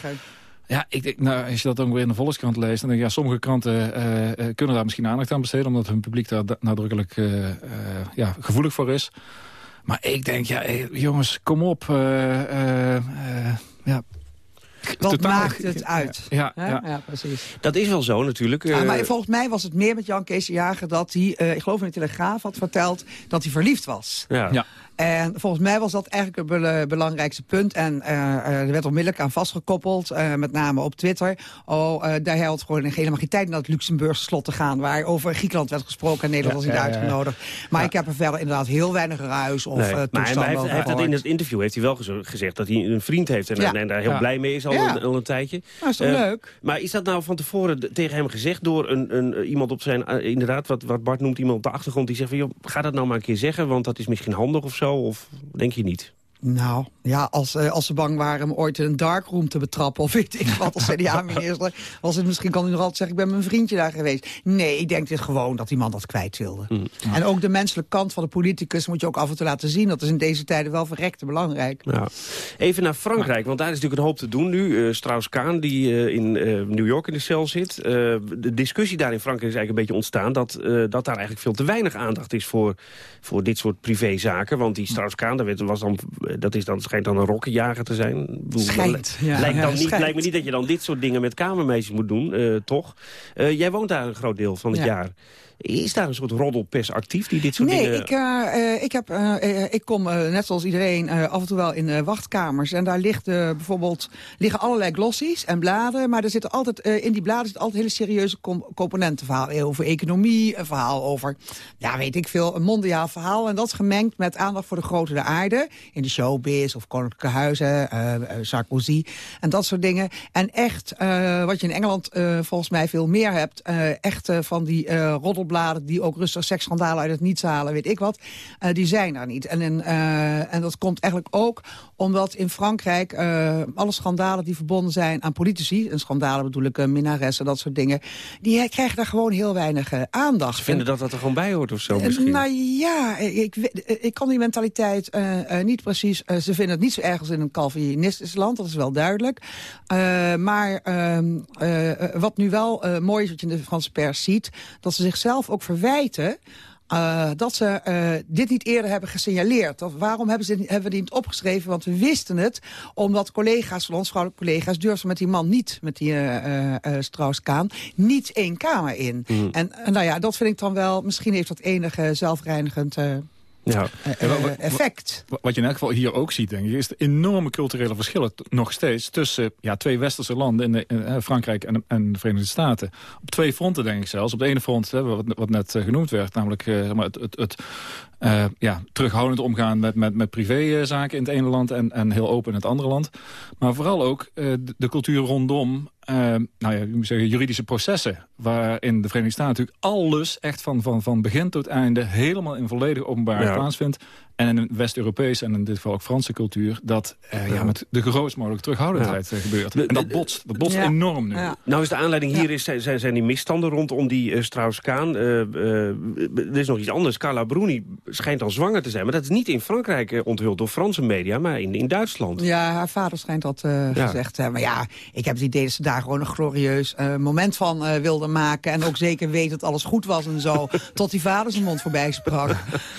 Ja, ik denk, nou, als je dat dan weer in de Volkskrant leest... dan denk ik, ja, sommige kranten uh, uh, kunnen daar misschien aandacht aan besteden... omdat hun publiek daar nadrukkelijk uh, ja, gevoelig voor is. Maar ik denk, ja, hey, jongens, kom op. ja, wat Totaal- maakt het uit? Ja, ja. ja precies. Dat is wel zo natuurlijk. Ja, eh, maar volgens mij was het meer met Jan Kees de Jager dat hij, eh, ik geloof in de Telegraaf, had verteld dat hij verliefd was. ja. Ja. En volgens mij was dat eigenlijk het belangrijkste punt. En eh, eh, er werd onmiddellijk aan vastgekoppeld, eh, met name op Twitter. Oh, eh, daar had gewoon helemaal geen tijd naar het Luxemburgse slot te gaan... waar over Griekenland werd gesproken en Nederland was Ja, niet ja, ja, ja. uitgenodigd. Maar ik heb er verder inderdaad heel weinig ruis of Nee, maar hij, heeft, dat in het interview heeft hij wel gez- gezegd dat hij een vriend heeft en, Ja. en daar heel Ja. blij mee is al, Ja. een, al een tijdje. Nou, is toch leuk? Maar is dat nou van tevoren tegen hem gezegd door een, een, iemand op zijn... inderdaad, wat, wat Bart noemt, iemand op de achtergrond die zegt van... Joh, ga dat nou maar een keer zeggen, want dat is misschien handig of zo? Of denk je niet? Nou, ja, als, eh, als ze bang waren om ooit in een darkroom te betrappen... of weet ik (laughs) wat, als CDA-minister... was het misschien, kan hij nog altijd zeggen... ik ben met mijn vriendje daar geweest. Nee, ik denk dit gewoon dat die man dat kwijt wilde. Mm. En ook de menselijke kant van de politicus... moet je ook af en toe laten zien. Dat is in deze tijden wel verrekte belangrijk. Ja. Even naar Frankrijk, want daar is natuurlijk een hoop te doen nu. Uh, Strauss-Kaan, die uh, in uh, New York in de cel zit. Uh, de discussie daar in Frankrijk is eigenlijk een beetje ontstaan... dat, uh, dat daar eigenlijk veel te weinig aandacht is voor, voor dit soort privézaken. Want die Strauss-Kaan, dat, was dan, dat is dan, schijnt dan een rokkenjager te zijn. Schijnt, ja. lijkt, dan Ja, niet, lijkt me niet dat je dan dit soort dingen met kamermeisjes moet doen, uh, toch? Uh, jij woont daar een groot deel van het Ja. jaar. Is daar een soort roddelpers actief die dit soort Nee, dingen... ik, uh, uh, ik, heb, uh, ik kom net zoals iedereen af en toe wel in wachtkamers. En daar ligt bijvoorbeeld, liggen allerlei glossies en bladen. Maar er zitten altijd, in die bladen zitten altijd hele serieuze com componenten. Verhaal over economie, een verhaal over, ja weet ik veel, een mondiaal verhaal. En dat is gemengd met aandacht voor de grote de aarde. In de showbiz of koninklijke huizen, Sarkozy en dat soort dingen. En echt, wat je in Engeland volgens mij veel meer hebt. echt van die roddelbladen die ook rustig seksschandalen uit het niets halen, weet ik wat. Uh, die zijn er niet. En, in, uh, en dat komt eigenlijk ook omdat in Frankrijk uh, alle schandalen die verbonden zijn aan politici... en schandalen bedoel ik minnaressen, dat soort dingen... die krijgen daar gewoon heel weinig aandacht. Ze vinden dat dat er gewoon bij hoort of zo misschien? Nou ja, ik, ik kan die mentaliteit niet precies... ze vinden het niet zo erg als in een Calvinistisch land, dat is wel duidelijk. maar ehm, wat nu wel mooi is wat je in de Franse pers ziet... dat ze zichzelf ook verwijten... Uh, dat ze uh, dit niet eerder hebben gesignaleerd. Of waarom hebben, ze, hebben we die niet opgeschreven? Want we wisten het, omdat collega's van ons, vrouwelijke collega's... durfden met die man niet, met die uh, Strauss-Kaan, niet één kamer in. Mm. En nou ja, dat vind ik dan wel... Misschien heeft dat enige zelfreinigend... Ja. Uh, effect. Wat je in elk geval hier ook ziet, denk ik, is de enorme culturele verschillen nog steeds tussen ja, twee westerse landen, in de, in Frankrijk en, en, de Verenigde Staten. Op twee fronten, denk ik zelfs. Op de ene front, hè, wat, wat net uh, genoemd werd, namelijk uh, het, het, het uh, ja, terughoudend omgaan met, met, met privézaken in het ene land en, en heel open in het andere land. Maar vooral ook de, de cultuur rondom uh, nou ja, je moet zeggen, juridische processen. Waarin de Verenigde Staten natuurlijk alles echt van, van, van begin tot einde helemaal in volledig openbaar Ja. plaatsvindt. En in een West-Europese en in dit geval ook Franse cultuur... dat uh, ja. Ja. met de grootst mogelijke terughoudendheid uh, gebeurt. En dat botst. Dat botst Ja. enorm nu. Ja. Nou is de aanleiding hier is, zijn, zijn die misstanden rondom die uh, Strauss-Kaan. Uh, uh, er is nog iets anders. Carla Bruni schijnt al zwanger te zijn. Maar dat is niet in Frankrijk uh, onthuld door Franse media, maar in, in Duitsland. Ja, haar vader schijnt dat uh, Ja. gezegd te hebben. Maar ja, ik heb het idee dat ze daar gewoon een glorieus uh, moment van uh, wilde maken. En ook zeker weet dat alles goed was en zo. (laughs) tot die vader zijn mond voorbij sprak. (laughs)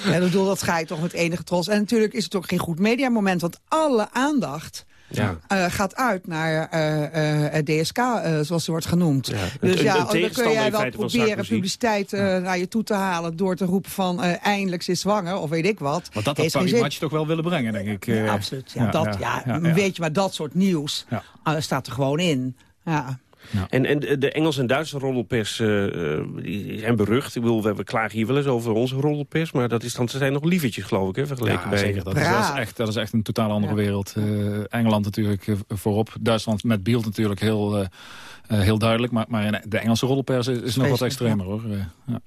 en ik bedoel, dat ga je toch met enige trots. En natuurlijk is het ook geen goed mediamoment. Want alle aandacht Ja. eh, gaat uit naar eh, eh, DSK, eh, zoals ze wordt genoemd. Dus een- ja, een dan kun jij wel proberen publiciteit eh, naar je toe te halen... door te roepen van eh, eindelijk ze is zwanger, of weet ik wat. Want dat had Paris. Match toch wel willen brengen, denk ik. Ja, eh. absoluut. Ja, dat, ja, Weet je, maar dat soort nieuws eh, staat er gewoon in. Ja. En, en de Engelse en Duitse roddelpers eh, eh, die zijn berucht. Ik bedoel, we, we klagen hier wel eens over onze roddelpers... maar dat is dan, ze zijn nog lievertjes, geloof ik, hè, vergeleken Ja, bij... zeker. Dat is, dat, is echt, dat is echt een totaal andere wereld. Eh, Engeland natuurlijk voorop. Duitsland met Beeld natuurlijk heel, eh, heel duidelijk. Maar, maar de Engelse roddelpers is, is nog wat extremer, hoor. Eh, ja.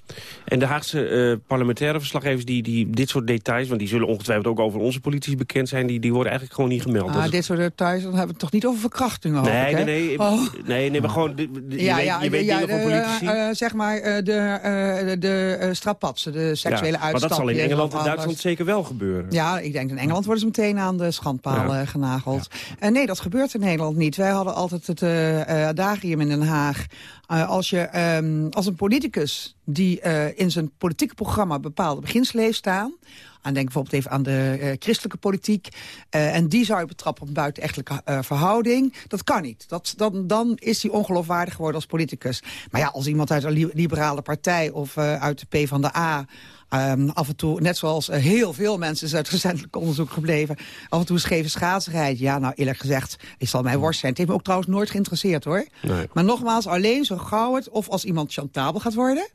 En de Haagse eh, parlementaire verslaggevers die, die dit soort details... want die zullen ongetwijfeld ook over onze politici bekend zijn... die, die worden eigenlijk gewoon niet gemeld. Ah, dit soort details, dan hebben we het toch niet over verkrachtingen, Nee, ik, nee, nee, Oh. nee, nee, maar gewoon... de- de- Je weet, je weet ja, dingen van politici. zeg maar eh, de, eh, de, de strapatsen, de seksuele ja, maar dat zal in uitstapjes Engeland en Duitsland zeker wel gebeuren. Ja, ik denk in Engeland worden ze meteen aan de schandpaal Ja. eh, genageld. En nee, dat gebeurt in Nederland niet. Wij hadden altijd het eh adagium in Den Haag. Eh, als, je, ehm, als een politicus die eh, in zijn politieke programma bepaalde beginselen heeft staan... En denk bijvoorbeeld even aan de eh, christelijke politiek. en die zou je betrappen op een buitenechtelijke verhouding. Dat kan niet. Dat, dan, dan is hij ongeloofwaardig geworden als politicus. Maar ja, als iemand uit een li- liberale partij of uit de P van de A... Ehm, af en toe, net zoals eh, heel veel mensen is uit recentelijk onderzoek gebleven... af en toe scheve schaatsigheid. Ja, nou eerlijk gezegd, het zal mij worst zijn. Het heeft me ook trouwens nooit geïnteresseerd hoor. Nee. Maar nogmaals, alleen zo gauw het... of als iemand chantabel gaat worden...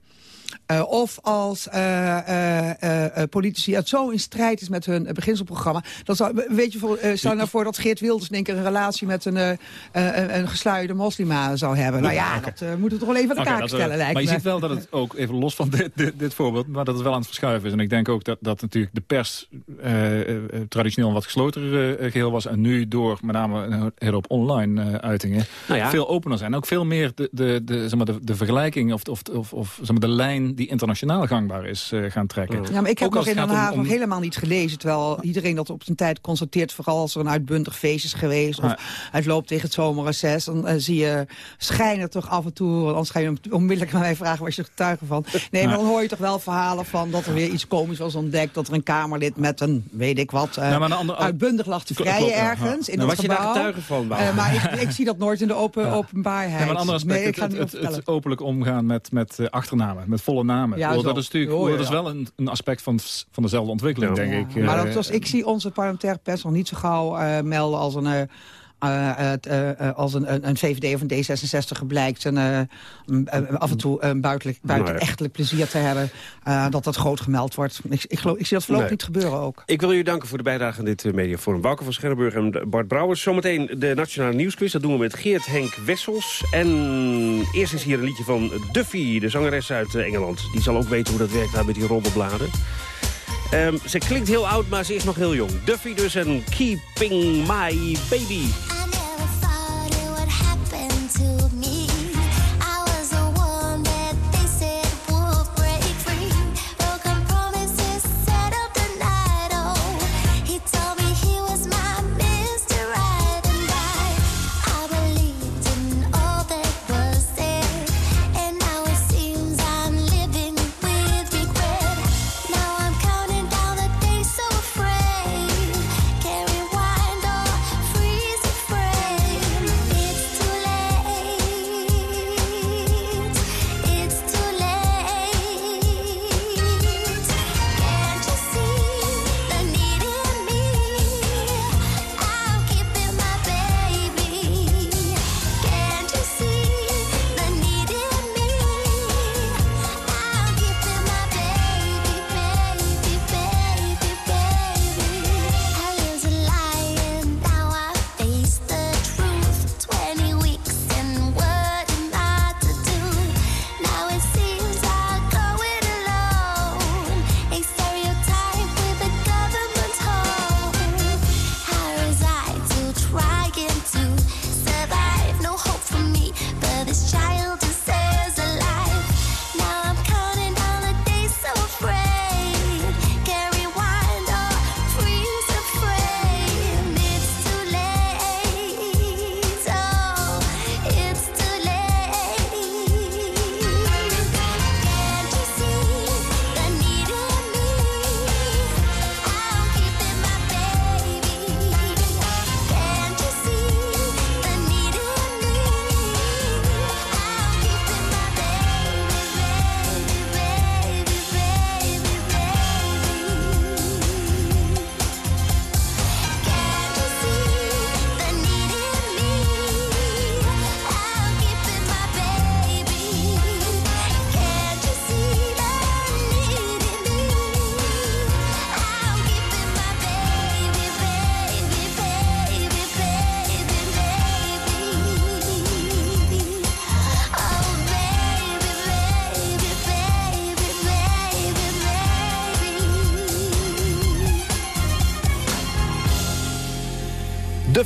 eh, of als eh, eh, politici het zo in strijd is met hun beginselprogramma. Dan zou, weet je, voor, eh, stel nou voor dat Geert Wilders in één keer een relatie met een, een, een gesluierde moslima zou hebben. Nou ja, dat moeten we toch wel even aan de Oké, kaak stellen, lijkt Maar je ziet wel dat het ook, even los van dit, dit, dit voorbeeld... maar dat het wel aan het verschuiven is. En ik denk ook dat, dat natuurlijk de pers traditioneel een wat gesloten eh, geheel was... en nu door met name een hele hoop online uitingen... Nou ja. veel opener zijn. Ook veel meer de, de, de, zeg maar, de, de vergelijking of, of, of, of zeg maar, de lijn die internationaal gangbaar is eh, gaan trekken. Ja, maar ik heb Ook nog in Den Haag om- om- nog helemaal niet gelezen. Terwijl iedereen dat op zijn tijd constateert. Vooral als er een uitbundig feest is geweest. Of Ja. het loopt tegen het zomerreces. Dan eh, zie je schijnen toch af en toe. Anders ga je hem onmiddellijk aan mij vragen. Was je er getuige van? Nee, maar dan hoor je toch wel verhalen van. Dat er weer iets komisch was ontdekt. Dat er een Kamerlid met een, weet ik wat. eh, andere- uitbundig lag te vrijen ja. ergens. In Nou, dat was je daar getuige van? Eh, maar ik, ik zie dat nooit in de open, openbaarheid. Ja, maar een ander aspect, nee, ik ga het, het openlijk omgaan met, met achternamen, met volle namen. Ja, dat is natuurlijk Oh, ja, dat is ja. wel een, een aspect van, van dezelfde ontwikkeling, denk ik. Maar Eh, dat was, ik zie onze parlementaire pers nog niet zo gauw eh, melden als een... eh, eh, eh, als een, een, VVD of een D66 blijkt een, af en toe een buitenechtelijk plezier te hebben, dat dat groot gemeld wordt. Ik, ik, geloof, ik zie dat voorlopig niet gebeuren ook. Ik wil jullie danken voor de bijdrage aan dit mediaforum. Wouke van Scherrenburg en Bart Brouwers. Zometeen de Nationale Nieuwsquiz. Dat doen we met Geert Henk Wessels. En eerst is hier een liedje van Duffy, de zangeres uit Engeland. Die zal ook weten hoe dat werkt daar met die roddelbladen. Ehm, ze klinkt heel oud, maar ze is nog heel jong. Duffy dus en Keeping My Baby.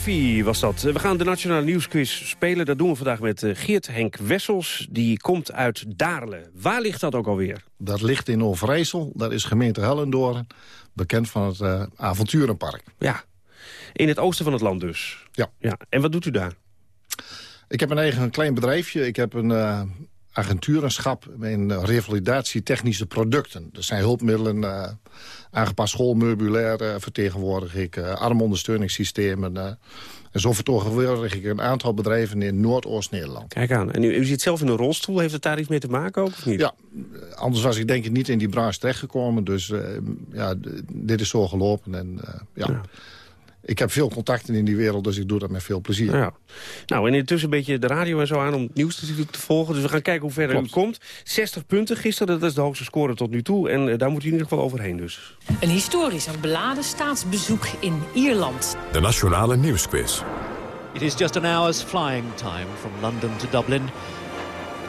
Was dat. We gaan de Nationale Nieuwsquiz spelen. Dat doen we vandaag met eh, Geert Henk Wessels. Die komt uit Daarle. Waar ligt dat ook alweer? Dat ligt in Overijssel. Dat is gemeente Hellendoorn. Bekend van het eh, avonturenpark. Ja, in het oosten van het land dus. Ja. ja. En wat doet u daar? Ik heb een eigen klein bedrijfje. Ik heb een uh, agenturenschap in uh, revalidatie technische producten. Dat zijn hulpmiddelen, uh, aangepast schoolmeubilair vertegenwoordig ik, armondersteuningssystemen. en zo vertegenwoordig ik een aantal bedrijven in Noordoost-Nederland. Kijk aan. En u, u, zit zelf in een rolstoel. Heeft het daar iets mee te maken ook, of niet? Ja, anders was ik denk ik niet in die branche terechtgekomen. Dus ja, dit is zo gelopen. En, ja. ja. Ik heb veel contacten in die wereld, dus ik doe dat met veel plezier. Ja. Nou, en intussen een beetje de radio en zo aan om het nieuws natuurlijk te volgen. Dus we gaan kijken hoe ver Klopt. u komt. 60 punten gisteren, dat is de hoogste score tot nu toe. En uh, daar moet u in ieder geval overheen dus. Een historisch en beladen staatsbezoek in Ierland. De Nationale Nieuwsquiz. It is just an hour's flying time from London to Dublin.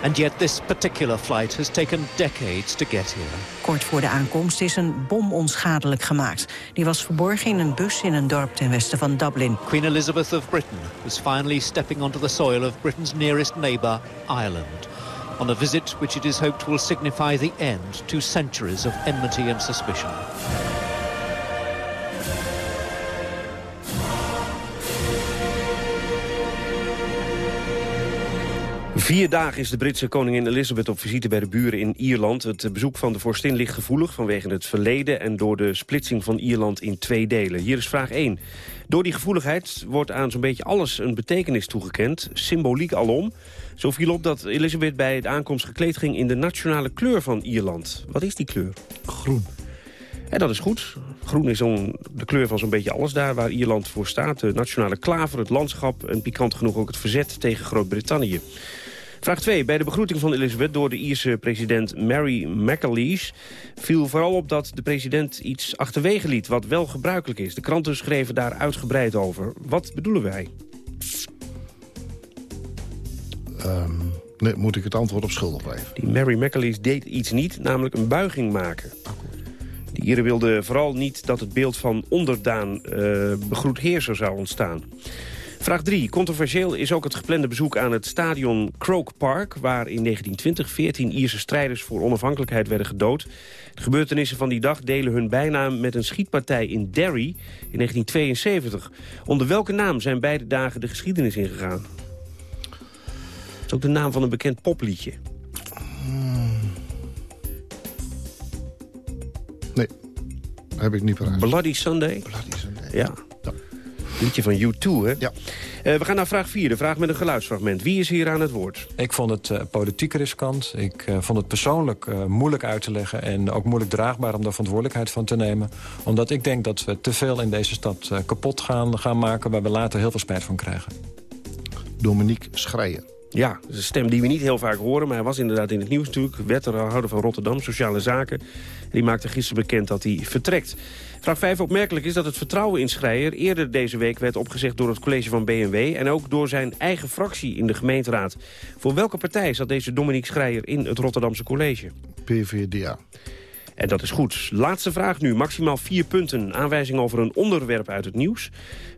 And yet this particular flight has taken decades to get here. Kort voor de aankomst is een bom onschadelijk gemaakt. Die was verborgen in een bus in een dorp ten westen van Dublin. Queen Elizabeth of Britain was finally stepping onto the soil of Britain's nearest neighbour, Ireland. On a visit which it is hoped will signify the end to centuries of enmity and suspicion. Vier dagen is de Britse koningin Elizabeth op visite bij de buren in Ierland. Het bezoek van de vorstin ligt gevoelig vanwege het verleden... en door de splitsing van Ierland in twee delen. Hier is vraag 1. Door die gevoeligheid wordt aan zo'n beetje alles een betekenis toegekend. Symboliek alom. Zo viel op dat Elizabeth bij de aankomst gekleed ging... in de nationale kleur van Ierland. Wat is die kleur? Groen. En dat is goed. Groen is de kleur van zo'n beetje alles daar waar Ierland voor staat. De nationale klaver, het landschap en pikant genoeg ook het verzet tegen Groot-Brittannië. Vraag 2. Bij de begroeting van Elizabeth door de Ierse president Mary McAleese... viel vooral op dat de president iets achterwege liet, wat wel gebruikelijk is. De kranten schreven daar uitgebreid over. Wat bedoelen wij? Um, nee, moet ik het antwoord op schuldig blijven? Die Mary McAleese deed iets niet, namelijk een buiging maken. De Ieren wilden vooral niet dat het beeld van onderdaan uh, begroet heerser zou ontstaan. Vraag 3. Controversieel is ook het geplande bezoek aan het stadion Croke Park... waar in 1920 14 Ierse strijders voor onafhankelijkheid werden gedood. De gebeurtenissen van die dag delen hun bijnaam met een schietpartij in Derry in 1972. Onder welke naam zijn beide dagen de geschiedenis ingegaan? Dat is ook de naam van een bekend popliedje. Nee, heb ik niet paraat. Bloody Sunday? Bloody Sunday. Ja. Liedje van U2, hè? Ja. Uh, we gaan naar vraag 4, de vraag met een geluidsfragment. Wie is hier aan het woord? Ik vond het uh, politiek riskant. Ik uh, vond het persoonlijk moeilijk uit te leggen... en ook moeilijk draagbaar om daar verantwoordelijkheid van te nemen. Omdat ik denk dat we te veel in deze stad kapot gaan, gaan maken... waar we later heel veel spijt van krijgen. Dominique Schreier. Ja, dat is een stem die we niet heel vaak horen... maar hij was inderdaad in het nieuws natuurlijk. Wethouder van Rotterdam, Sociale Zaken. Die maakte gisteren bekend dat hij vertrekt. Vraag 5 opmerkelijk is dat het vertrouwen in Schreier... eerder deze week werd opgezegd door het college van BMW... en ook door zijn eigen fractie in de gemeenteraad. Voor welke partij zat deze Dominique Schreier in het Rotterdamse college? PVDA. En dat is goed. Laatste vraag nu. Maximaal vier punten. Aanwijzing over een onderwerp uit het nieuws.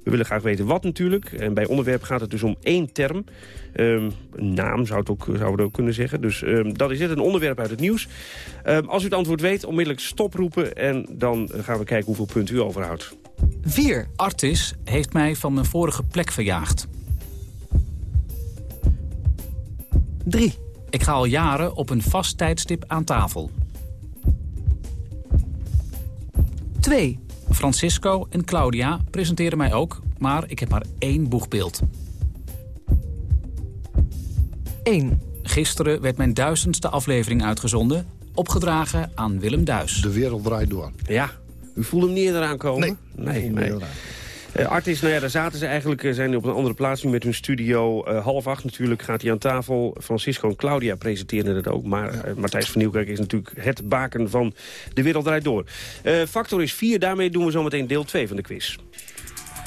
We willen graag weten wat natuurlijk. En bij onderwerp gaat het dus om één term. Um, een naam zou het ook, zouden we ook kunnen zeggen. Dus um, dat is dit, een onderwerp uit het nieuws. Um, als u het antwoord weet, onmiddellijk stoproepen. En dan gaan we kijken hoeveel punten u overhoudt. 4. Artis heeft mij van mijn vorige plek verjaagd. 3. Ik ga al jaren op een vast tijdstip aan tafel. 2. Francisco en Claudia presenteren mij ook, maar ik heb maar één boegbeeld. 1. Gisteren werd mijn duizendste aflevering uitgezonden, opgedragen aan Willem Duis. De wereld draait door. Ja, u voelde hem niet eerder aankomen? Nee, nee. nee. Uh, Artis, nou ja, daar zaten ze eigenlijk, uh, zijn op een andere plaats nu met hun studio. Uh, half acht natuurlijk gaat hij aan tafel. Francisco en Claudia presenteren het ook. Maar ja. Matthijs van Nieuwkerk is natuurlijk het baken van De Wereld Draait Door. factor is vier, daarmee doen we zometeen deel 2 van de quiz.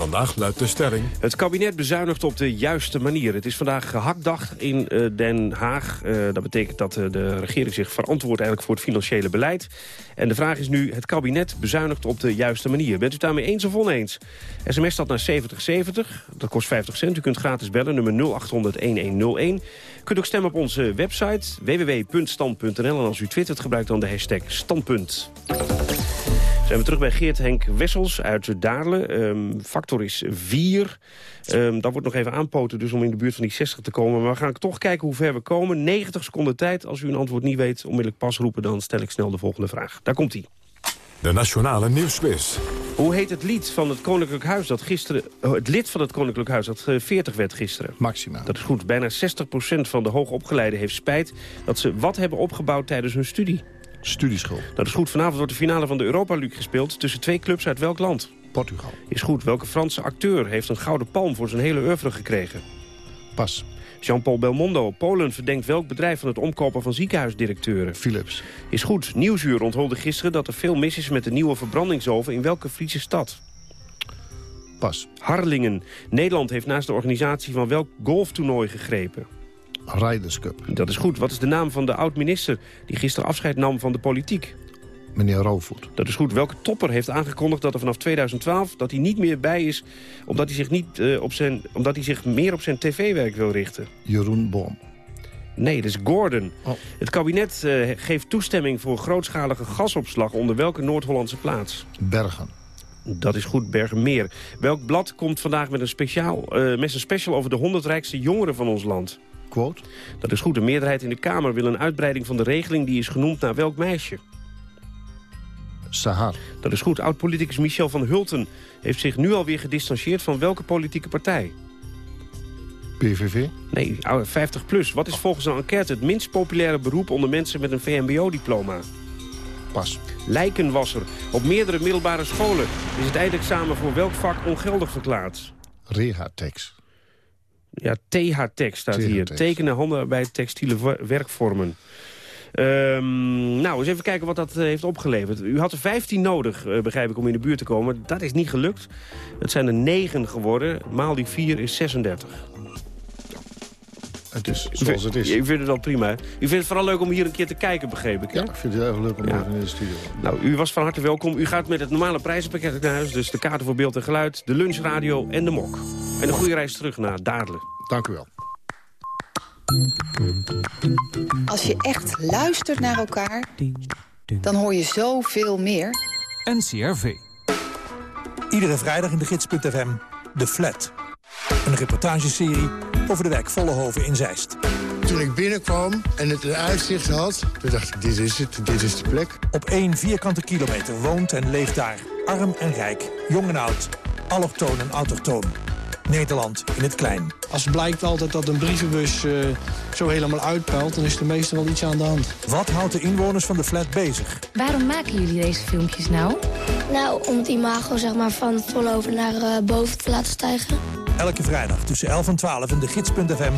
Vandaag luidt de stelling... Het kabinet bezuinigt op de juiste manier. Het is vandaag gehaktdag in eh, Den Haag. Eh, dat betekent dat eh, de regering zich verantwoordt eigenlijk voor het financiële beleid. En de vraag is nu, het kabinet bezuinigt op de juiste manier. Bent u daarmee eens of oneens? SMS staat naar 7070, dat kost 50 cent. U kunt gratis bellen, nummer 0800-1101. U kunt ook stemmen op onze website www.stand.nl. En als u twittert, gebruikt dan de hashtag standpunt. Zijn we terug bij Geert Henk Wessels uit Daarle. Ehm, factor is 4. Ehm, dat wordt nog even aanpoten dus om in de buurt van die 60 te komen. Maar we gaan toch kijken hoe ver we komen. 90 seconden tijd. Als u een antwoord niet weet, onmiddellijk pas roepen... dan stel ik snel de volgende vraag. Daar komt hij. De Nationale Nieuwsquiz. Hoe heet het lied van het Koninklijk Huis dat gisteren... oh, het lid van het Koninklijk Huis dat eh, 40 werd gisteren? Maxima. Dat is goed. Bijna 60% van de hoogopgeleiden heeft spijt... dat ze wat hebben opgebouwd tijdens hun studie. Studieschuld. Dat is goed. Vanavond wordt de finale van de Europa League gespeeld... tussen twee clubs uit welk land? Portugal. Is goed. Welke Franse acteur heeft een gouden palm voor zijn hele oeuvre gekregen? Pas. Jean-Paul Belmondo. Polen verdenkt welk bedrijf van het omkopen van ziekenhuisdirecteuren? Philips. Is goed. Nieuwsuur onthulde gisteren dat er veel mis is met de nieuwe verbrandingsoven in welke Friese stad? Pas. Harlingen. Nederland heeft naast de organisatie van welk golftoernooi gegrepen? Riders Cup. Dat is goed. Wat is de naam van de oud-minister die gisteren afscheid nam van de politiek? Meneer Roovoet. Dat is goed. Welke topper heeft aangekondigd dat er vanaf 2012 dat hij niet meer bij is... omdat hij zich, niet, eh, op zijn, omdat hij zich meer op zijn tv-werk wil richten? Jeroen Boom. Nee, dat is Gordon. Het kabinet eh, geeft toestemming voor grootschalige gasopslag... onder welke Noord-Hollandse plaats? Bergen. Dat is goed, Bergenmeer. Welk blad komt vandaag met een, speciaal, eh, met een special over de 100 rijkste jongeren van ons land? Quote. Dat is goed. De meerderheid in de Kamer wil een uitbreiding van de regeling... die is genoemd naar welk meisje? Sahar. Dat is goed. Oud-politicus Michel van Hulten heeft zich nu alweer gedistanceerd... van welke politieke partij? PVV. Nee, 50 plus. Wat is volgens een enquête het minst populaire beroep... onder mensen met een VMBO-diploma? Pas. Lijkenwasser. Op meerdere middelbare scholen is het eindexamen voor welk vak ongeldig verklaard? Rehatex. Ja, TH-tekst staat hier. Tekenen handen bij textiele werkvormen. Ehm, nou, eens even kijken wat dat eh, heeft opgeleverd. U had er 15 nodig, eh, begrijp ik, om in de buurt te komen. Dat is niet gelukt. Het zijn er 9 geworden. Maal die 4 is 36. Het is zoals het is. U vindt het wel prima. hè? U vindt het vooral leuk om hier een keer te kijken, begreep ik. Hè? Ja, ik vind het erg leuk om Ja. even in de studio. Nou, u was van harte welkom. U gaat met het normale prijzenpakket naar huis. Dus de kaarten voor beeld en geluid, de lunchradio en de mok. En een goede reis terug naar Dadelen. Dank u wel. Als je echt luistert naar elkaar, dan hoor je zoveel meer. NCRV. Iedere vrijdag in de gids.fm De Flat. Een reportageserie over de wijk Vollehoven in Zeist. Toen ik binnenkwam en het een uitzicht had, toen dacht ik, dit is het, dit is de plek. Op één vierkante kilometer woont en leeft daar arm en rijk, jong en oud, allochtoon en autochtoon. Nederland in het klein. Als het blijkt altijd dat een brievenbus eh, zo helemaal uitpelt... dan is er meestal wel iets aan de hand. Wat houdt de inwoners van de flat bezig? Waarom maken jullie deze filmpjes nou? Nou, om het imago zeg maar, van Vollover naar eh, boven te laten stijgen. Elke vrijdag tussen 11 en 12 in de gids.fm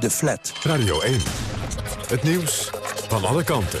De Flat. Radio 1. Het nieuws van alle kanten.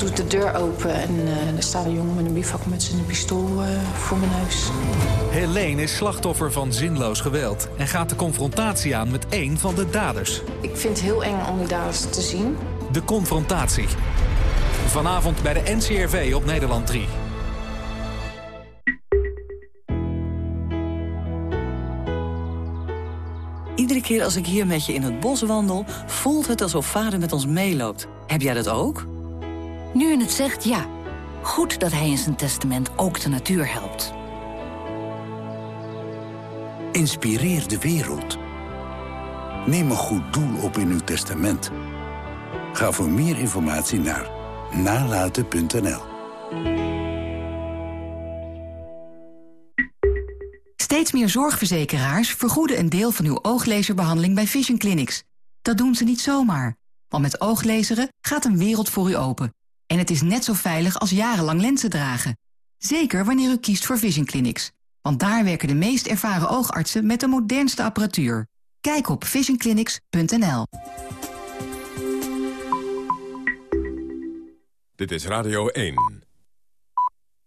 En ik doe de deur open en eh, er staat een jongen met een bivak met zijn pistool eh, voor mijn neus. Helene is slachtoffer van zinloos geweld en gaat de confrontatie aan met één van de daders. Ik vind het heel eng om die daders te zien. De confrontatie. Vanavond bij de NCRV op Nederland 3. Iedere keer als ik hier met je in het bos wandel, voelt het alsof vader met ons meeloopt. Heb jij dat ook? Nu u het zegt, ja. Goed dat hij in zijn testament ook de natuur helpt. Inspireer de wereld. Neem een goed doel op in uw testament. Ga voor meer informatie naar nalaten.nl. Steeds meer zorgverzekeraars vergoeden een deel van uw ooglezerbehandeling bij Vision Clinics. Dat doen ze niet zomaar, want met ooglezeren gaat een wereld voor u open. En het is net zo veilig als jarenlang lenzen dragen. Zeker wanneer u kiest voor Vision Clinics. Want daar werken de meest ervaren oogartsen met de modernste apparatuur. Kijk op visionclinics.nl. Dit is Radio 1.